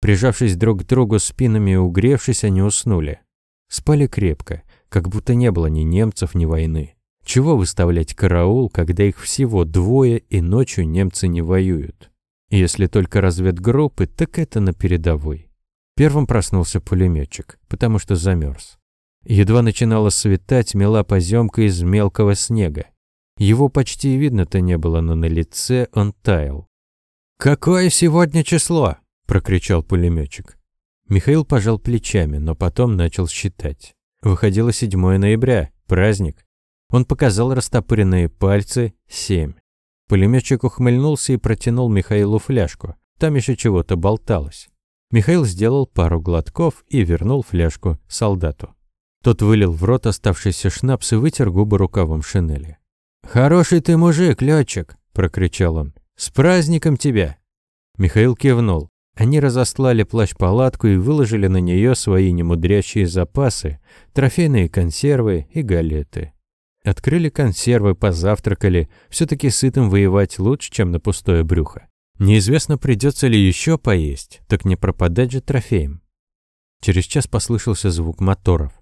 Прижавшись друг к другу спинами и угревшись, они уснули. Спали крепко, как будто не было ни немцев, ни войны. Чего выставлять караул, когда их всего двое и ночью немцы не воюют? Если только разведгруппы, так это на передовой. Первым проснулся пулеметчик, потому что замерз. Едва начинало светать, мела поземка из мелкого снега. Его почти видно-то не было, но на лице он таял. «Какое сегодня число?» – прокричал пулеметчик. Михаил пожал плечами, но потом начал считать. Выходило 7 ноября, праздник. Он показал растопыренные пальцы – семь. Пулеметчик ухмыльнулся и протянул Михаилу фляжку. Там еще чего-то болталось. Михаил сделал пару глотков и вернул фляжку солдату. Тот вылил в рот оставшийся шнапс и вытер губы рукавом шинели. «Хороший ты мужик, летчик!» – прокричал он. «С праздником тебя!» Михаил кивнул. Они разослали плащ-палатку и выложили на нее свои немудрящие запасы, трофейные консервы и галеты. Открыли консервы, позавтракали. Все-таки сытым воевать лучше, чем на пустое брюхо. Неизвестно, придется ли еще поесть, так не пропадать же трофеем. Через час послышался звук моторов.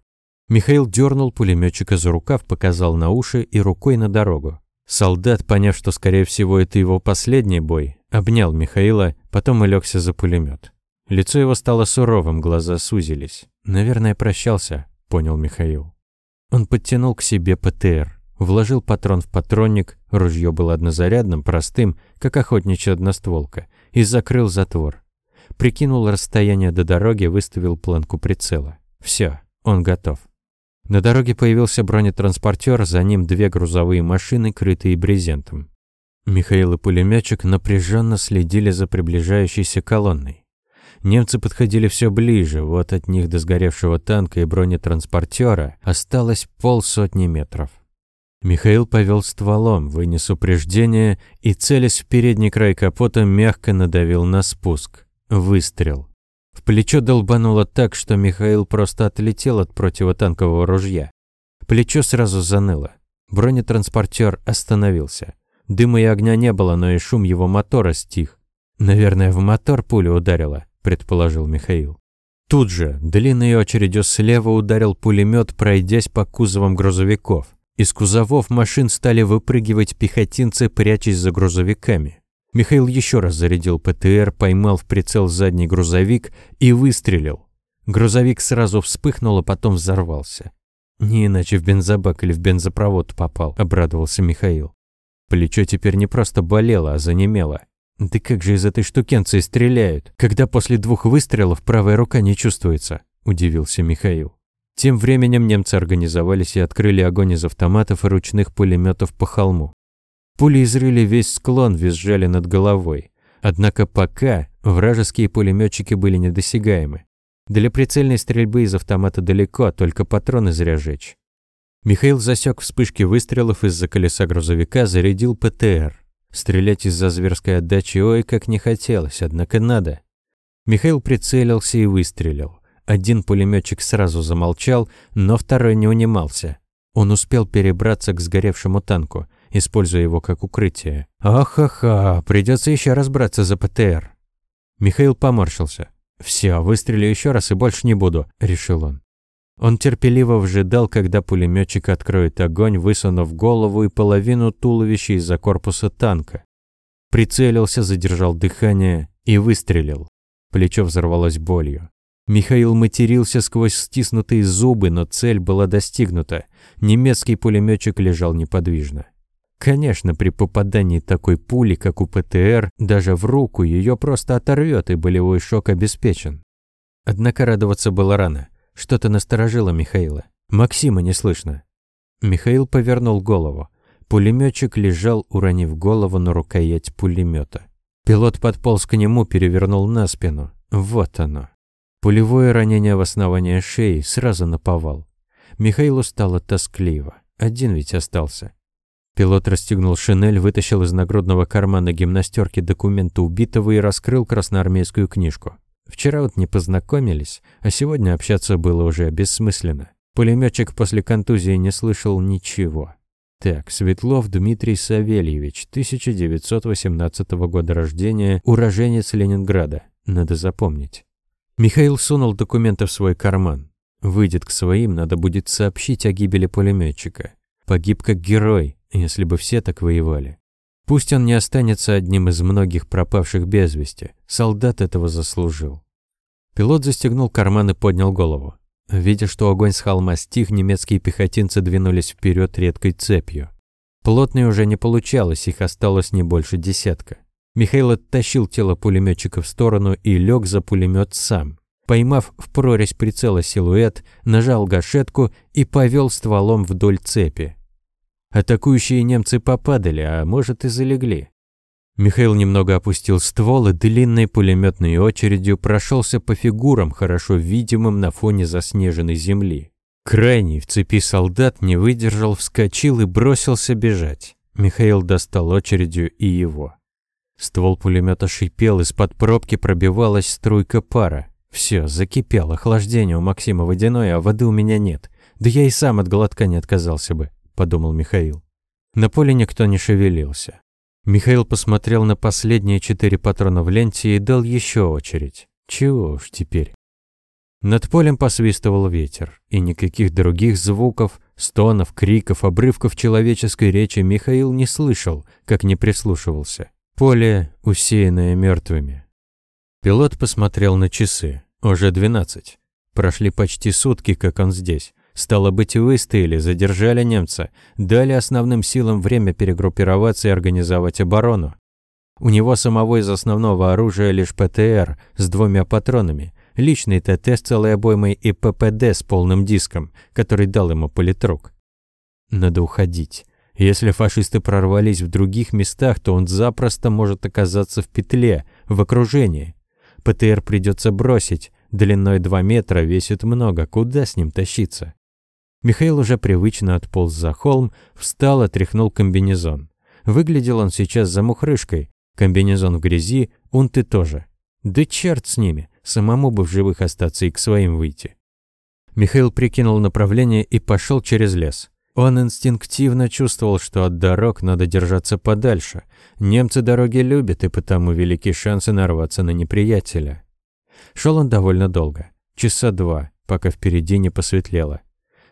Михаил дернул пулеметчика за рукав, показал на уши и рукой на дорогу. Солдат, поняв, что, скорее всего, это его последний бой, обнял Михаила, потом улегся за пулемет. Лицо его стало суровым, глаза сузились. «Наверное, прощался», — понял Михаил. Он подтянул к себе ПТР, вложил патрон в патронник, ружье было однозарядным, простым, как охотничья одностволка, и закрыл затвор. Прикинул расстояние до дороги, выставил планку прицела. Все, он готов. На дороге появился бронетранспортер, за ним две грузовые машины, крытые брезентом. Михаил и пулеметчик напряженно следили за приближающейся колонной. Немцы подходили все ближе, вот от них до сгоревшего танка и бронетранспортера осталось полсотни метров. Михаил повел стволом, вынес упреждение и, целясь в передний край капота, мягко надавил на спуск. Выстрел. В плечо долбануло так, что Михаил просто отлетел от противотанкового ружья. Плечо сразу заныло. Бронетранспортер остановился. Дыма и огня не было, но и шум его мотора стих. Наверное, в мотор пуля ударила. – предположил Михаил. Тут же длинной очередью слева ударил пулемет, пройдясь по кузовам грузовиков. Из кузовов машин стали выпрыгивать пехотинцы, прячась за грузовиками. Михаил еще раз зарядил ПТР, поймал в прицел задний грузовик и выстрелил. Грузовик сразу вспыхнул, а потом взорвался. «Не иначе в бензобак или в бензопровод попал», – обрадовался Михаил. Плечо теперь не просто болело, а занемело. «Да как же из этой штукенции стреляют, когда после двух выстрелов правая рука не чувствуется?» – удивился Михаил. Тем временем немцы организовались и открыли огонь из автоматов и ручных пулеметов по холму. Пули изрыли весь склон, визжали над головой. Однако пока вражеские пулеметчики были недосягаемы. Для прицельной стрельбы из автомата далеко, только патроны зря жечь. Михаил засек вспышки выстрелов из-за колеса грузовика, зарядил ПТР. Стрелять из-за зверской отдачи ой как не хотелось, однако надо. Михаил прицелился и выстрелил. Один пулеметчик сразу замолчал, но второй не унимался. Он успел перебраться к сгоревшему танку. используя его как укрытие. «Ахаха, придется еще раз браться за ПТР». Михаил поморщился. «Все, выстрелю еще раз и больше не буду», – решил он. Он терпеливо вжидал, когда пулеметчик откроет огонь, высунув голову и половину туловища из-за корпуса танка. Прицелился, задержал дыхание и выстрелил. Плечо взорвалось болью. Михаил матерился сквозь стиснутые зубы, но цель была достигнута. Немецкий пулеметчик лежал неподвижно. Конечно, при попадании такой пули, как у ПТР, даже в руку ее просто оторвет, и болевой шок обеспечен. Однако радоваться было рано. Что-то насторожило Михаила. Максима не слышно. Михаил повернул голову. Пулеметчик лежал, уронив голову на рукоять пулемета. Пилот подполз к нему, перевернул на спину. Вот оно. Пулевое ранение в основание шеи сразу наповал. Михаилу стало тоскливо. Один ведь остался. Пилот расстегнул шинель, вытащил из нагрудного кармана гимнастерки документы убитого и раскрыл красноармейскую книжку. Вчера вот не познакомились, а сегодня общаться было уже бессмысленно. Пулеметчик после контузии не слышал ничего. Так, Светлов Дмитрий Савельевич, 1918 года рождения, уроженец Ленинграда. Надо запомнить. Михаил сунул документы в свой карман. Выйдет к своим, надо будет сообщить о гибели пулеметчика. Погиб как герой, если бы все так воевали. Пусть он не останется одним из многих пропавших без вести. Солдат этого заслужил. Пилот застегнул карман и поднял голову. Видя, что огонь с холма стих, немецкие пехотинцы двинулись вперед редкой цепью. Плотной уже не получалось, их осталось не больше десятка. Михаил оттащил тело пулеметчика в сторону и лег за пулемет сам. Поймав в прорезь прицела силуэт, нажал гашетку и повел стволом вдоль цепи. Атакующие немцы попадали, а может и залегли. Михаил немного опустил ствол и длинной пулеметной очередью прошелся по фигурам, хорошо видимым на фоне заснеженной земли. Крайний в цепи солдат не выдержал, вскочил и бросился бежать. Михаил достал очередью и его. Ствол пулемета шипел, из-под пробки пробивалась струйка пара. Все, закипело, охлаждение у Максима водяное, а воды у меня нет. Да я и сам от глотка не отказался бы, подумал Михаил. На поле никто не шевелился. Михаил посмотрел на последние четыре патрона в ленте и дал еще очередь. Чего уж теперь. Над полем посвистывал ветер, и никаких других звуков, стонов, криков, обрывков человеческой речи Михаил не слышал, как не прислушивался. Поле, усеянное мертвыми. Пилот посмотрел на часы. Уже двенадцать. Прошли почти сутки, как он здесь. Стало быть, выстояли, задержали немца, дали основным силам время перегруппироваться и организовать оборону. У него самого из основного оружия лишь ПТР с двумя патронами, личный ТТ с целой обоймой и ППД с полным диском, который дал ему политрук. Надо уходить. Если фашисты прорвались в других местах, то он запросто может оказаться в петле, в окружении. ПТР придется бросить, длиной 2 метра весит много, куда с ним тащиться? Михаил уже привычно отполз за холм, встал, отряхнул комбинезон. Выглядел он сейчас замухрышкой, комбинезон в грязи, унты тоже. Да черт с ними, самому бы в живых остаться и к своим выйти. Михаил прикинул направление и пошел через лес. Он инстинктивно чувствовал, что от дорог надо держаться подальше. Немцы дороги любят, и потому велики шансы нарваться на неприятеля. Шел он довольно долго, часа два, пока впереди не посветлело.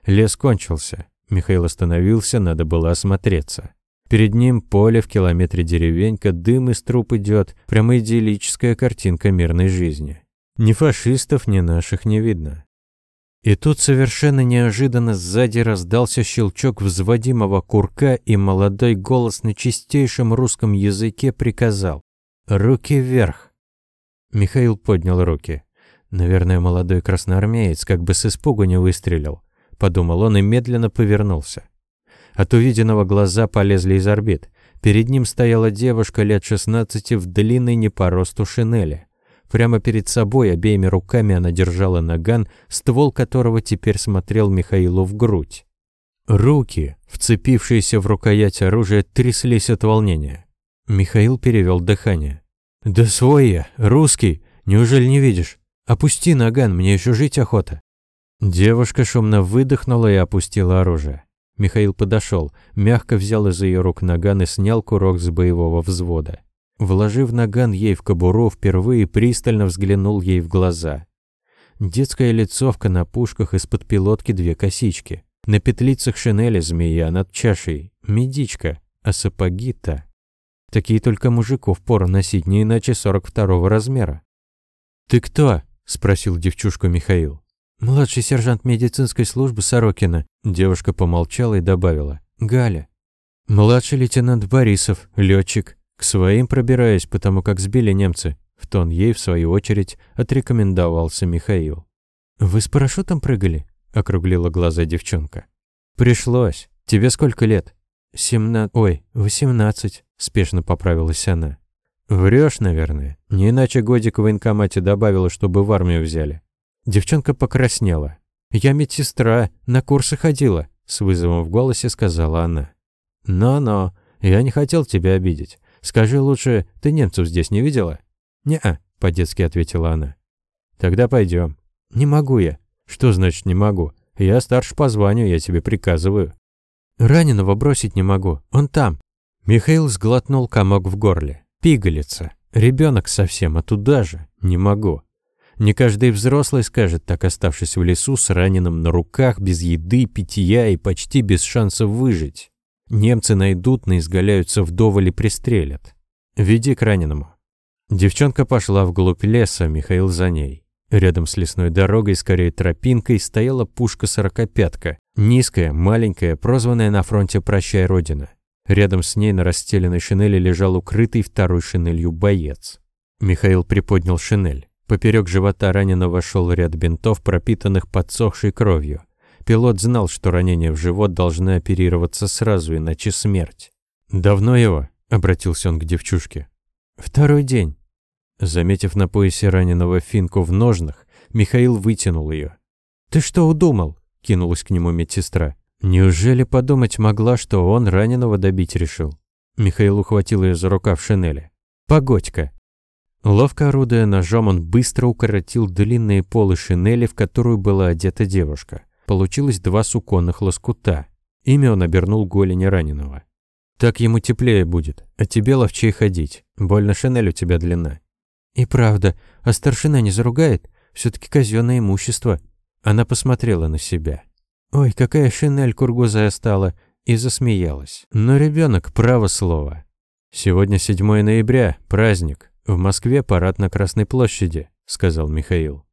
Лес кончился. Михаил остановился, надо было осмотреться. Перед ним поле в километре деревенька, дым из труб идет, прямо идиллическая картинка мирной жизни. Ни фашистов, ни наших не видно. И тут совершенно неожиданно сзади раздался щелчок взводимого курка, и молодой голос на чистейшем русском языке приказал «Руки вверх!». Михаил поднял руки. Наверное, молодой красноармеец как бы с испугу не выстрелил, подумал он и медленно повернулся. От увиденного глаза полезли из орбит. Перед ним стояла девушка лет 16 в длинной не по росту шинели. Прямо перед собой обеими руками она держала наган, ствол которого теперь смотрел Михаилу в грудь. Руки, вцепившиеся в рукоять оружия, тряслись от волнения. Михаил перевел дыхание. «Да свой я, русский, неужели не видишь? Опусти наган, мне еще жить охота». Девушка шумно выдохнула и опустила оружие. Михаил подошел, мягко взял из ее рук наган и снял курок с боевого взвода. Вложив наган ей в кобуру, впервые пристально взглянул ей в глаза. Детская лицовка на пушках из-под пилотки две косички. На петлицах шинели змея, над чашей медичка, а сапоги-то... Такие только мужиков пора носить, не иначе 42-го размера. «Ты кто?» – спросил девчушку Михаил. «Младший сержант медицинской службы Сорокина». Девушка помолчала и добавила. «Галя». «Младший лейтенант Борисов, летчик. К своим пробираюсь, потому как сбили немцы». В тон ей, в свою очередь, отрекомендовался Михаил. «Вы с парашютом прыгали?» – округлила глаза девчонка. «Пришлось. Тебе сколько лет?» «Семна... Ой, восемнадцать», – спешно поправилась она. Врешь, наверное. Не иначе годик в военкомате добавила, чтобы в армию взяли. Девчонка покраснела. «Я медсестра, на курсы ходила», — с вызовом в голосе сказала она. «Но-но, я не хотел тебя обидеть. Скажи лучше, ты немцев здесь не видела?» «Не-а», — по-детски ответила она. «Тогда пойдем». «Не могу я». «Что значит не могу? Я старше по званию, я тебе приказываю». «Раненого бросить не могу, он там». Михаил сглотнул комок в горле. «Пигалица. Ребенок совсем, а туда же. Не могу». Не каждый взрослый скажет, так оставшись в лесу с раненым на руках, без еды, питья и почти без шансов выжить. Немцы найдут, наизгаляются вдоволь и пристрелят. Веди к раненому. Девчонка пошла вглубь леса, Михаил за ней. Рядом с лесной дорогой, скорее тропинкой, стояла пушка-сорокопятка. Низкая, маленькая, прозванная на фронте «Прощай, Родина». Рядом с ней на расстеленной шинели лежал укрытый второй шинелью боец. Михаил приподнял шинель. Поперек живота раненого шел ряд бинтов, пропитанных подсохшей кровью. Пилот знал, что ранение в живот должны оперироваться сразу, иначе смерть. «Давно его?» – обратился он к девчушке. «Второй день». Заметив на поясе раненого финку в ножнах, Михаил вытянул ее. «Ты что удумал?» – кинулась к нему медсестра. Неужели подумать могла, что он раненого добить решил? Михаил ухватил ее за рукав шинели. «Погодь-ка, Ловко орудуя ножом, он быстро укоротил длинные полы шинели, в которую была одета девушка. Получилось два суконных лоскута. Ими он обернул голени раненого. «Так ему теплее будет, а тебе ловчей ходить. Больно шинель у тебя длина». «И правда, а старшина не заругает? все таки казенное имущество». Она посмотрела на себя. «Ой, какая шинель кургузая стала!» и засмеялась. Но ребенок право слово. Сегодня 7 ноября, праздник. «В Москве парад на Красной площади», — сказал Михаил.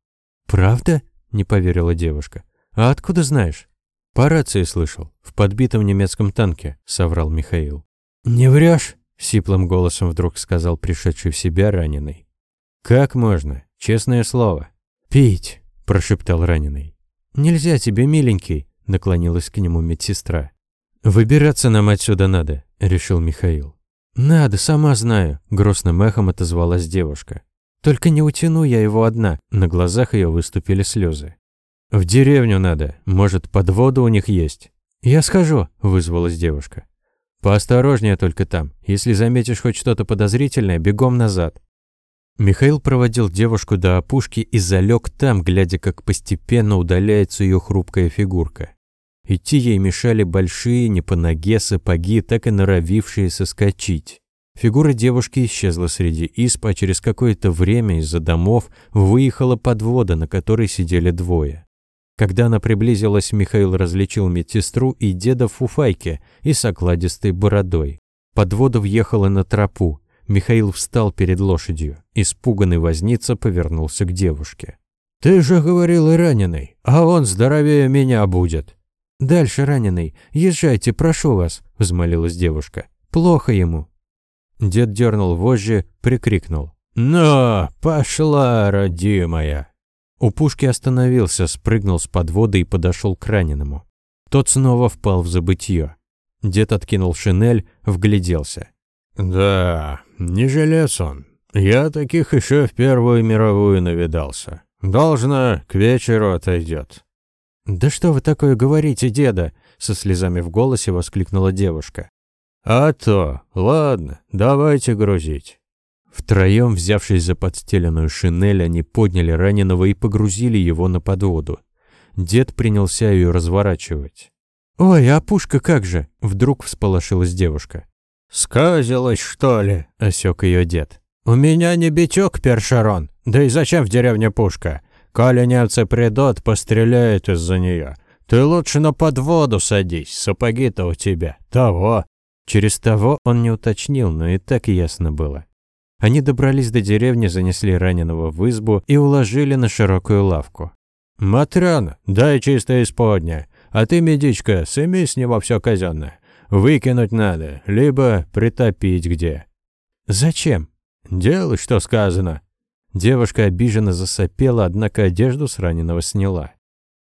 «Правда?» — не поверила девушка. «А откуда знаешь?» «По рации слышал. В подбитом немецком танке», — соврал Михаил. «Не врешь?» — сиплым голосом вдруг сказал пришедший в себя раненый. «Как можно? Честное слово». «Пить!» — прошептал раненый. «Нельзя тебе, миленький!» — наклонилась к нему медсестра. «Выбираться нам отсюда надо», — решил Михаил. «Надо, сама знаю», — грустным эхом отозвалась девушка. «Только не утяну я его одна». На глазах ее выступили слезы. «В деревню надо. Может, под воду у них есть?» «Я схожу», — вызвалась девушка. «Поосторожнее только там. Если заметишь хоть что-то подозрительное, бегом назад». Михаил проводил девушку до опушки и залег там, глядя, как постепенно удаляется ее хрупкая фигурка. Идти ей мешали большие, не по ноге сапоги, так и норовившие соскочить. Фигура девушки исчезла среди исп, а через какое-то время из-за домов выехала подвода, на которой сидели двое. Когда она приблизилась, Михаил различил медсестру и деда в фуфайке и с окладистой бородой. Подвода въехала на тропу. Михаил встал перед лошадью. Испуганный возница повернулся к девушке. «Ты же говорил и раненый, а он здоровее меня будет!» «Дальше, раненый, езжайте, прошу вас», — взмолилась девушка. «Плохо ему». Дед дернул вожжи, прикрикнул. «Но, пошла, родимая!» У пушки остановился, спрыгнул с подвода и подошел к раненому. Тот снова впал в забытье. Дед откинул шинель, вгляделся. «Да, не жилец он. Я таких еще в Первую мировую навидался. Должно, к вечеру отойдет. «Да что вы такое говорите, деда?» — со слезами в голосе воскликнула девушка. «А то, ладно, давайте грузить». Втроем, взявшись за подстеленную шинель, они подняли раненого и погрузили его на подводу. Дед принялся ее разворачивать. «Ой, а пушка как же?» – вдруг всполошилась девушка.
«Сказилась, что ли?» – осек ее дед. «У меня не битёк першарон, да и зачем в деревне пушка? Коли немцы придут, постреляют из-за нее. Ты лучше на подводу садись, сапоги-то у тебя. Того».
Через того он не уточнил, но и так ясно было. Они добрались до деревни, занесли раненого в избу и уложили на широкую лавку.
«Матрана, дай чисто исподня, а ты, медичка, сыми с него все казенное. Выкинуть надо, либо притопить где».
«Зачем?»
«Делай, что сказано».
Девушка обиженно засопела, однако одежду с раненого сняла.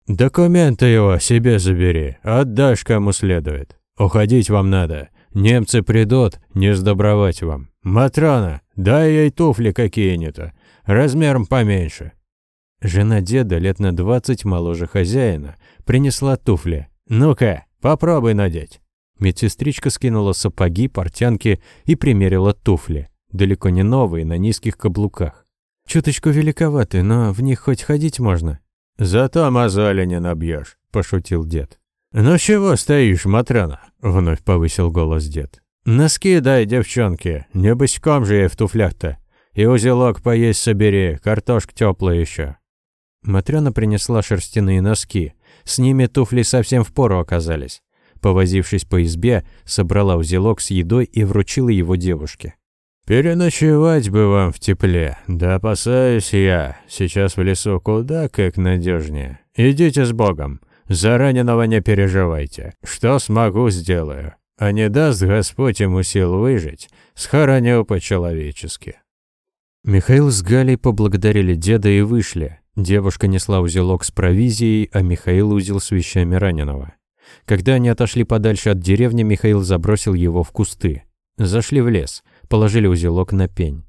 «Документы его себе забери, отдашь кому следует. Уходить вам надо. Немцы придут, не сдобровать вам. Матрона, дай ей туфли какие-нибудь, размером поменьше».
Жена деда, лет на двадцать моложе хозяина, принесла туфли.
«Ну-ка, попробуй надеть».
Медсестричка скинула сапоги, портянки и примерила туфли. Далеко не новые, на низких каблуках. Чуточку великоваты, но в них хоть ходить можно.
«Зато мозоли не набьешь», – пошутил дед. «Ну чего стоишь, Матрана?» – вновь повысил голос дед. «Носки дай девчонке, не босиком же ей в туфлях-то. И узелок поесть собери, картошка теплая еще».
Матрёна принесла шерстяные носки. С ними туфли совсем впору оказались. Повозившись по избе, собрала узелок с едой и вручила его девушке.
«Переночевать бы вам в тепле, да опасаюсь я. Сейчас в лесу куда как надежнее. Идите с Богом. За раненого не переживайте. Что смогу, сделаю. А не даст Господь ему сил выжить, схороню по-человечески».
Михаил с Галей поблагодарили деда и вышли. Девушка несла узелок с провизией, а Михаил узел с вещами раненого. Когда они отошли подальше от деревни, Михаил забросил его в кусты. Зашли в лес, положили узелок на пень.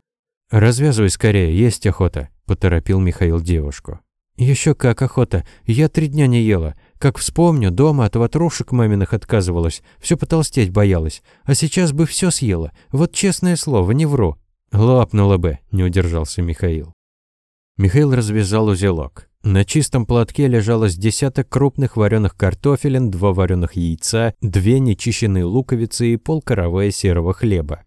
«Развязывай скорее, есть охота», – поторопил Михаил девушку. «Еще как охота. Я три дня не ела. Как вспомню, дома от ватрушек маминых отказывалась. Все потолстеть боялась. А сейчас бы все съела. Вот честное слово, не вру». «Лопнула бы», – не удержался Михаил. Михаил развязал узелок. На чистом платке лежалось десяток крупных вареных картофелин, два вареных яйца, две нечищенные луковицы и полкоровая серого хлеба.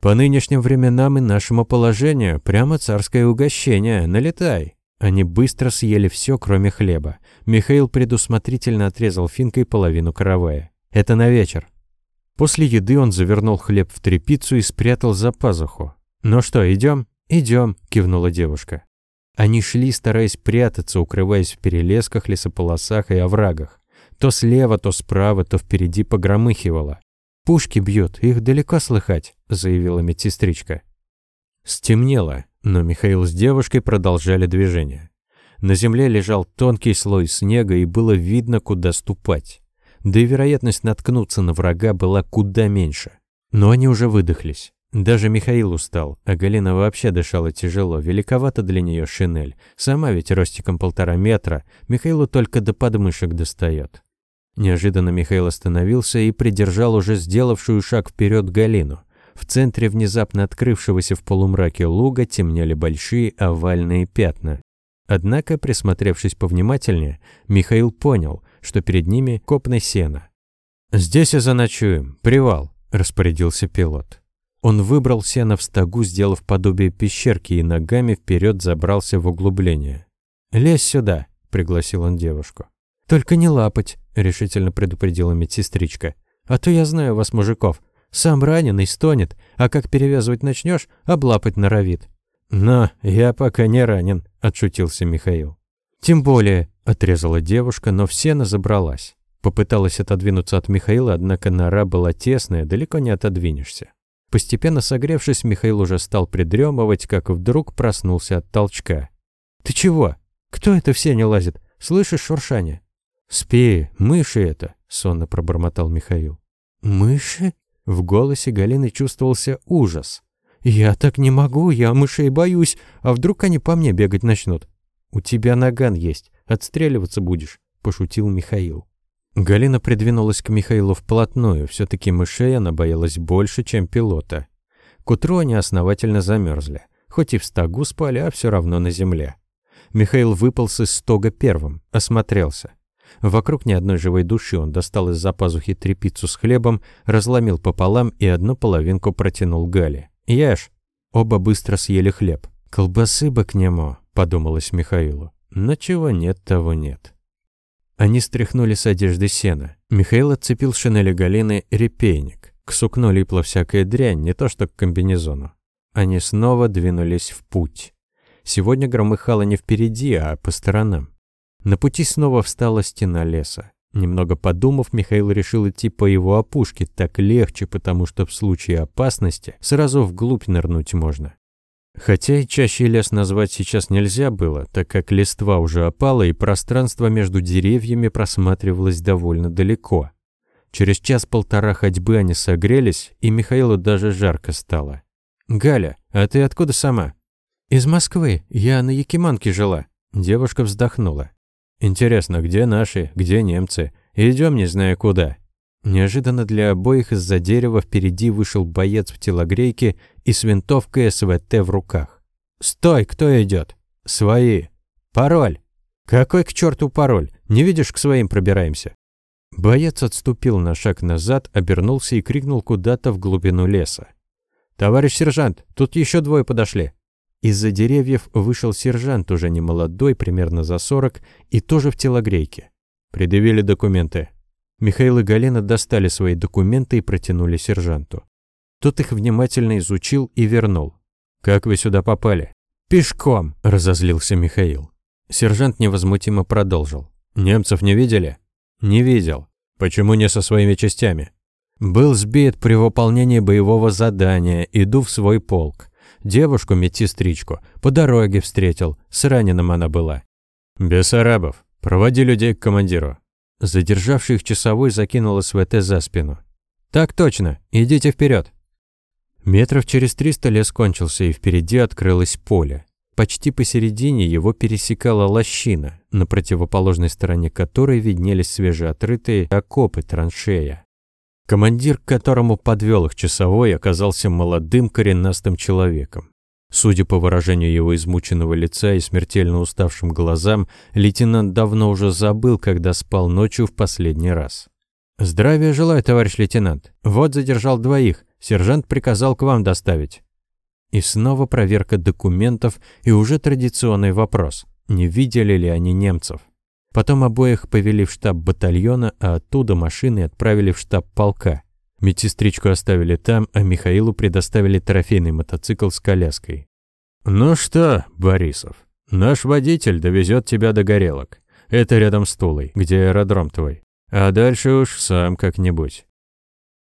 По нынешним временам и нашему положению прямо царское угощение, налетай. Они быстро съели все, кроме хлеба. Михаил предусмотрительно отрезал финкой половину каравая. Это на вечер. После еды он завернул хлеб в тряпицу и спрятал за пазуху. «Ну что, идем?» «Идем», – кивнула девушка. Они шли, стараясь прятаться, укрываясь в перелесках, лесополосах и оврагах. То слева, то справа, то впереди погромыхивало. «Пушки бьют, их далеко слыхать», — заявила медсестричка. Стемнело, но Михаил с девушкой продолжали движение. На земле лежал тонкий слой снега, и было видно, куда ступать. Да и вероятность наткнуться на врага была куда меньше. Но они уже выдохлись. Даже Михаил устал, а Галина вообще дышала тяжело, великовато для нее шинель. Сама ведь ростиком полтора метра, Михаилу только до подмышек достает. Неожиданно Михаил остановился и придержал уже сделавшую шаг вперед Галину. В центре внезапно открывшегося в полумраке луга темнели большие овальные пятна. Однако, присмотревшись повнимательнее, Михаил понял, что перед ними копны сена. «Здесь и заночуем, привал», – распорядился пилот. Он выбрал сено в стогу, сделав подобие пещерки, и ногами вперед забрался в углубление. «Лезь сюда», — пригласил он девушку. «Только не лапать», — решительно предупредила медсестричка. «А то я знаю вас, мужиков. Сам раненый стонет, а как перевязывать начнешь, облапать норовит».
«Но я пока не ранен», — отшутился Михаил.
«Тем более», — отрезала девушка, но в сено забралась. Попыталась отодвинуться от Михаила, однако нора была тесная, далеко не отодвинешься. Постепенно согревшись, Михаил уже стал придремывать, как вдруг проснулся от толчка. «Ты чего? Кто это все не лазит? Слышишь шуршание?» «Спи, мыши это!» — сонно пробормотал Михаил. «Мыши?» — в голосе Галины чувствовался ужас. «Я так не могу, я мышей боюсь, а вдруг они по мне бегать начнут?» «У тебя наган есть, отстреливаться будешь», — пошутил Михаил. Галина придвинулась к Михаилу вплотную, все-таки мышей она боялась больше, чем пилота. К утру они основательно замерзли, хоть и в стогу спали, а все равно на земле. Михаил выполз из стога первым, осмотрелся. Вокруг ни одной живой души он достал из-за пазухи трепицу с хлебом, разломил пополам и одну половинку протянул Гале. «Ешь!» Оба быстро съели хлеб. «Колбасы бы к нему», — подумалось Михаилу. «Но чего нет, того нет». Они стряхнули с одежды сена. Михаил отцепил шинели Галины репейник. К сукну липла всякая дрянь, не то что к комбинезону. Они снова двинулись в путь. Сегодня громыхало не впереди, а по сторонам. На пути снова встала стена леса. Немного подумав, Михаил решил идти по его опушке, так легче, потому что в случае опасности сразу вглубь нырнуть можно. Хотя и чаще лес назвать сейчас нельзя было, так как листва уже опала и пространство между деревьями просматривалось довольно далеко. Через час-полтора ходьбы они согрелись, и Михаилу даже жарко стало. «Галя, а ты откуда сама?» «Из Москвы. Я на Якиманке жила». Девушка вздохнула. «Интересно, где наши, где немцы? Идем не зная куда». Неожиданно для обоих из-за дерева впереди вышел боец в телогрейке и с винтовкой СВТ в руках. «Стой, кто идет? «Свои». «Пароль». «Какой к черту пароль? Не видишь, к своим пробираемся». Боец отступил на шаг назад, обернулся и крикнул куда-то в глубину леса. «Товарищ сержант, тут еще двое подошли». Из-за деревьев вышел сержант, уже не молодой, примерно за сорок, и тоже в телогрейке. Предъявили документы. Михаил и Галина достали свои документы и протянули сержанту. Тот их внимательно изучил и вернул. «Как вы сюда попали?» «Пешком», – разозлился Михаил. Сержант невозмутимо продолжил. «Немцев не видели?» «Не видел. Почему не со своими частями?» «Был сбит при выполнении боевого задания, иду в свой полк. Девушку, медсестричку, по дороге встретил, с раненым она была». «Без арабов. Проводи людей к командиру. Задержавший их часовой закинул СВТ за спину. «Так точно, идите вперед. Метров через триста лес кончился, и впереди открылось поле. Почти посередине его пересекала лощина, на противоположной стороне которой виднелись свежеотрытые окопы траншея. Командир, к которому подвел их часовой, оказался молодым коренастым человеком. Судя по выражению его измученного лица и смертельно уставшим глазам, лейтенант давно уже забыл, когда спал ночью в последний раз. «Здравия желаю, товарищ лейтенант. Вот задержал двоих. Сержант приказал к вам доставить». И снова проверка документов и уже традиционный вопрос, не видели ли они немцев. Потом обоих повели в штаб батальона, а оттуда машины отправили в штаб полка. Медсестричку оставили там, а Михаилу предоставили трофейный мотоцикл с коляской. «Ну что, Борисов, наш водитель довезет тебя до горелок. Это рядом с Тулой, где аэродром твой. А дальше уж сам как-нибудь.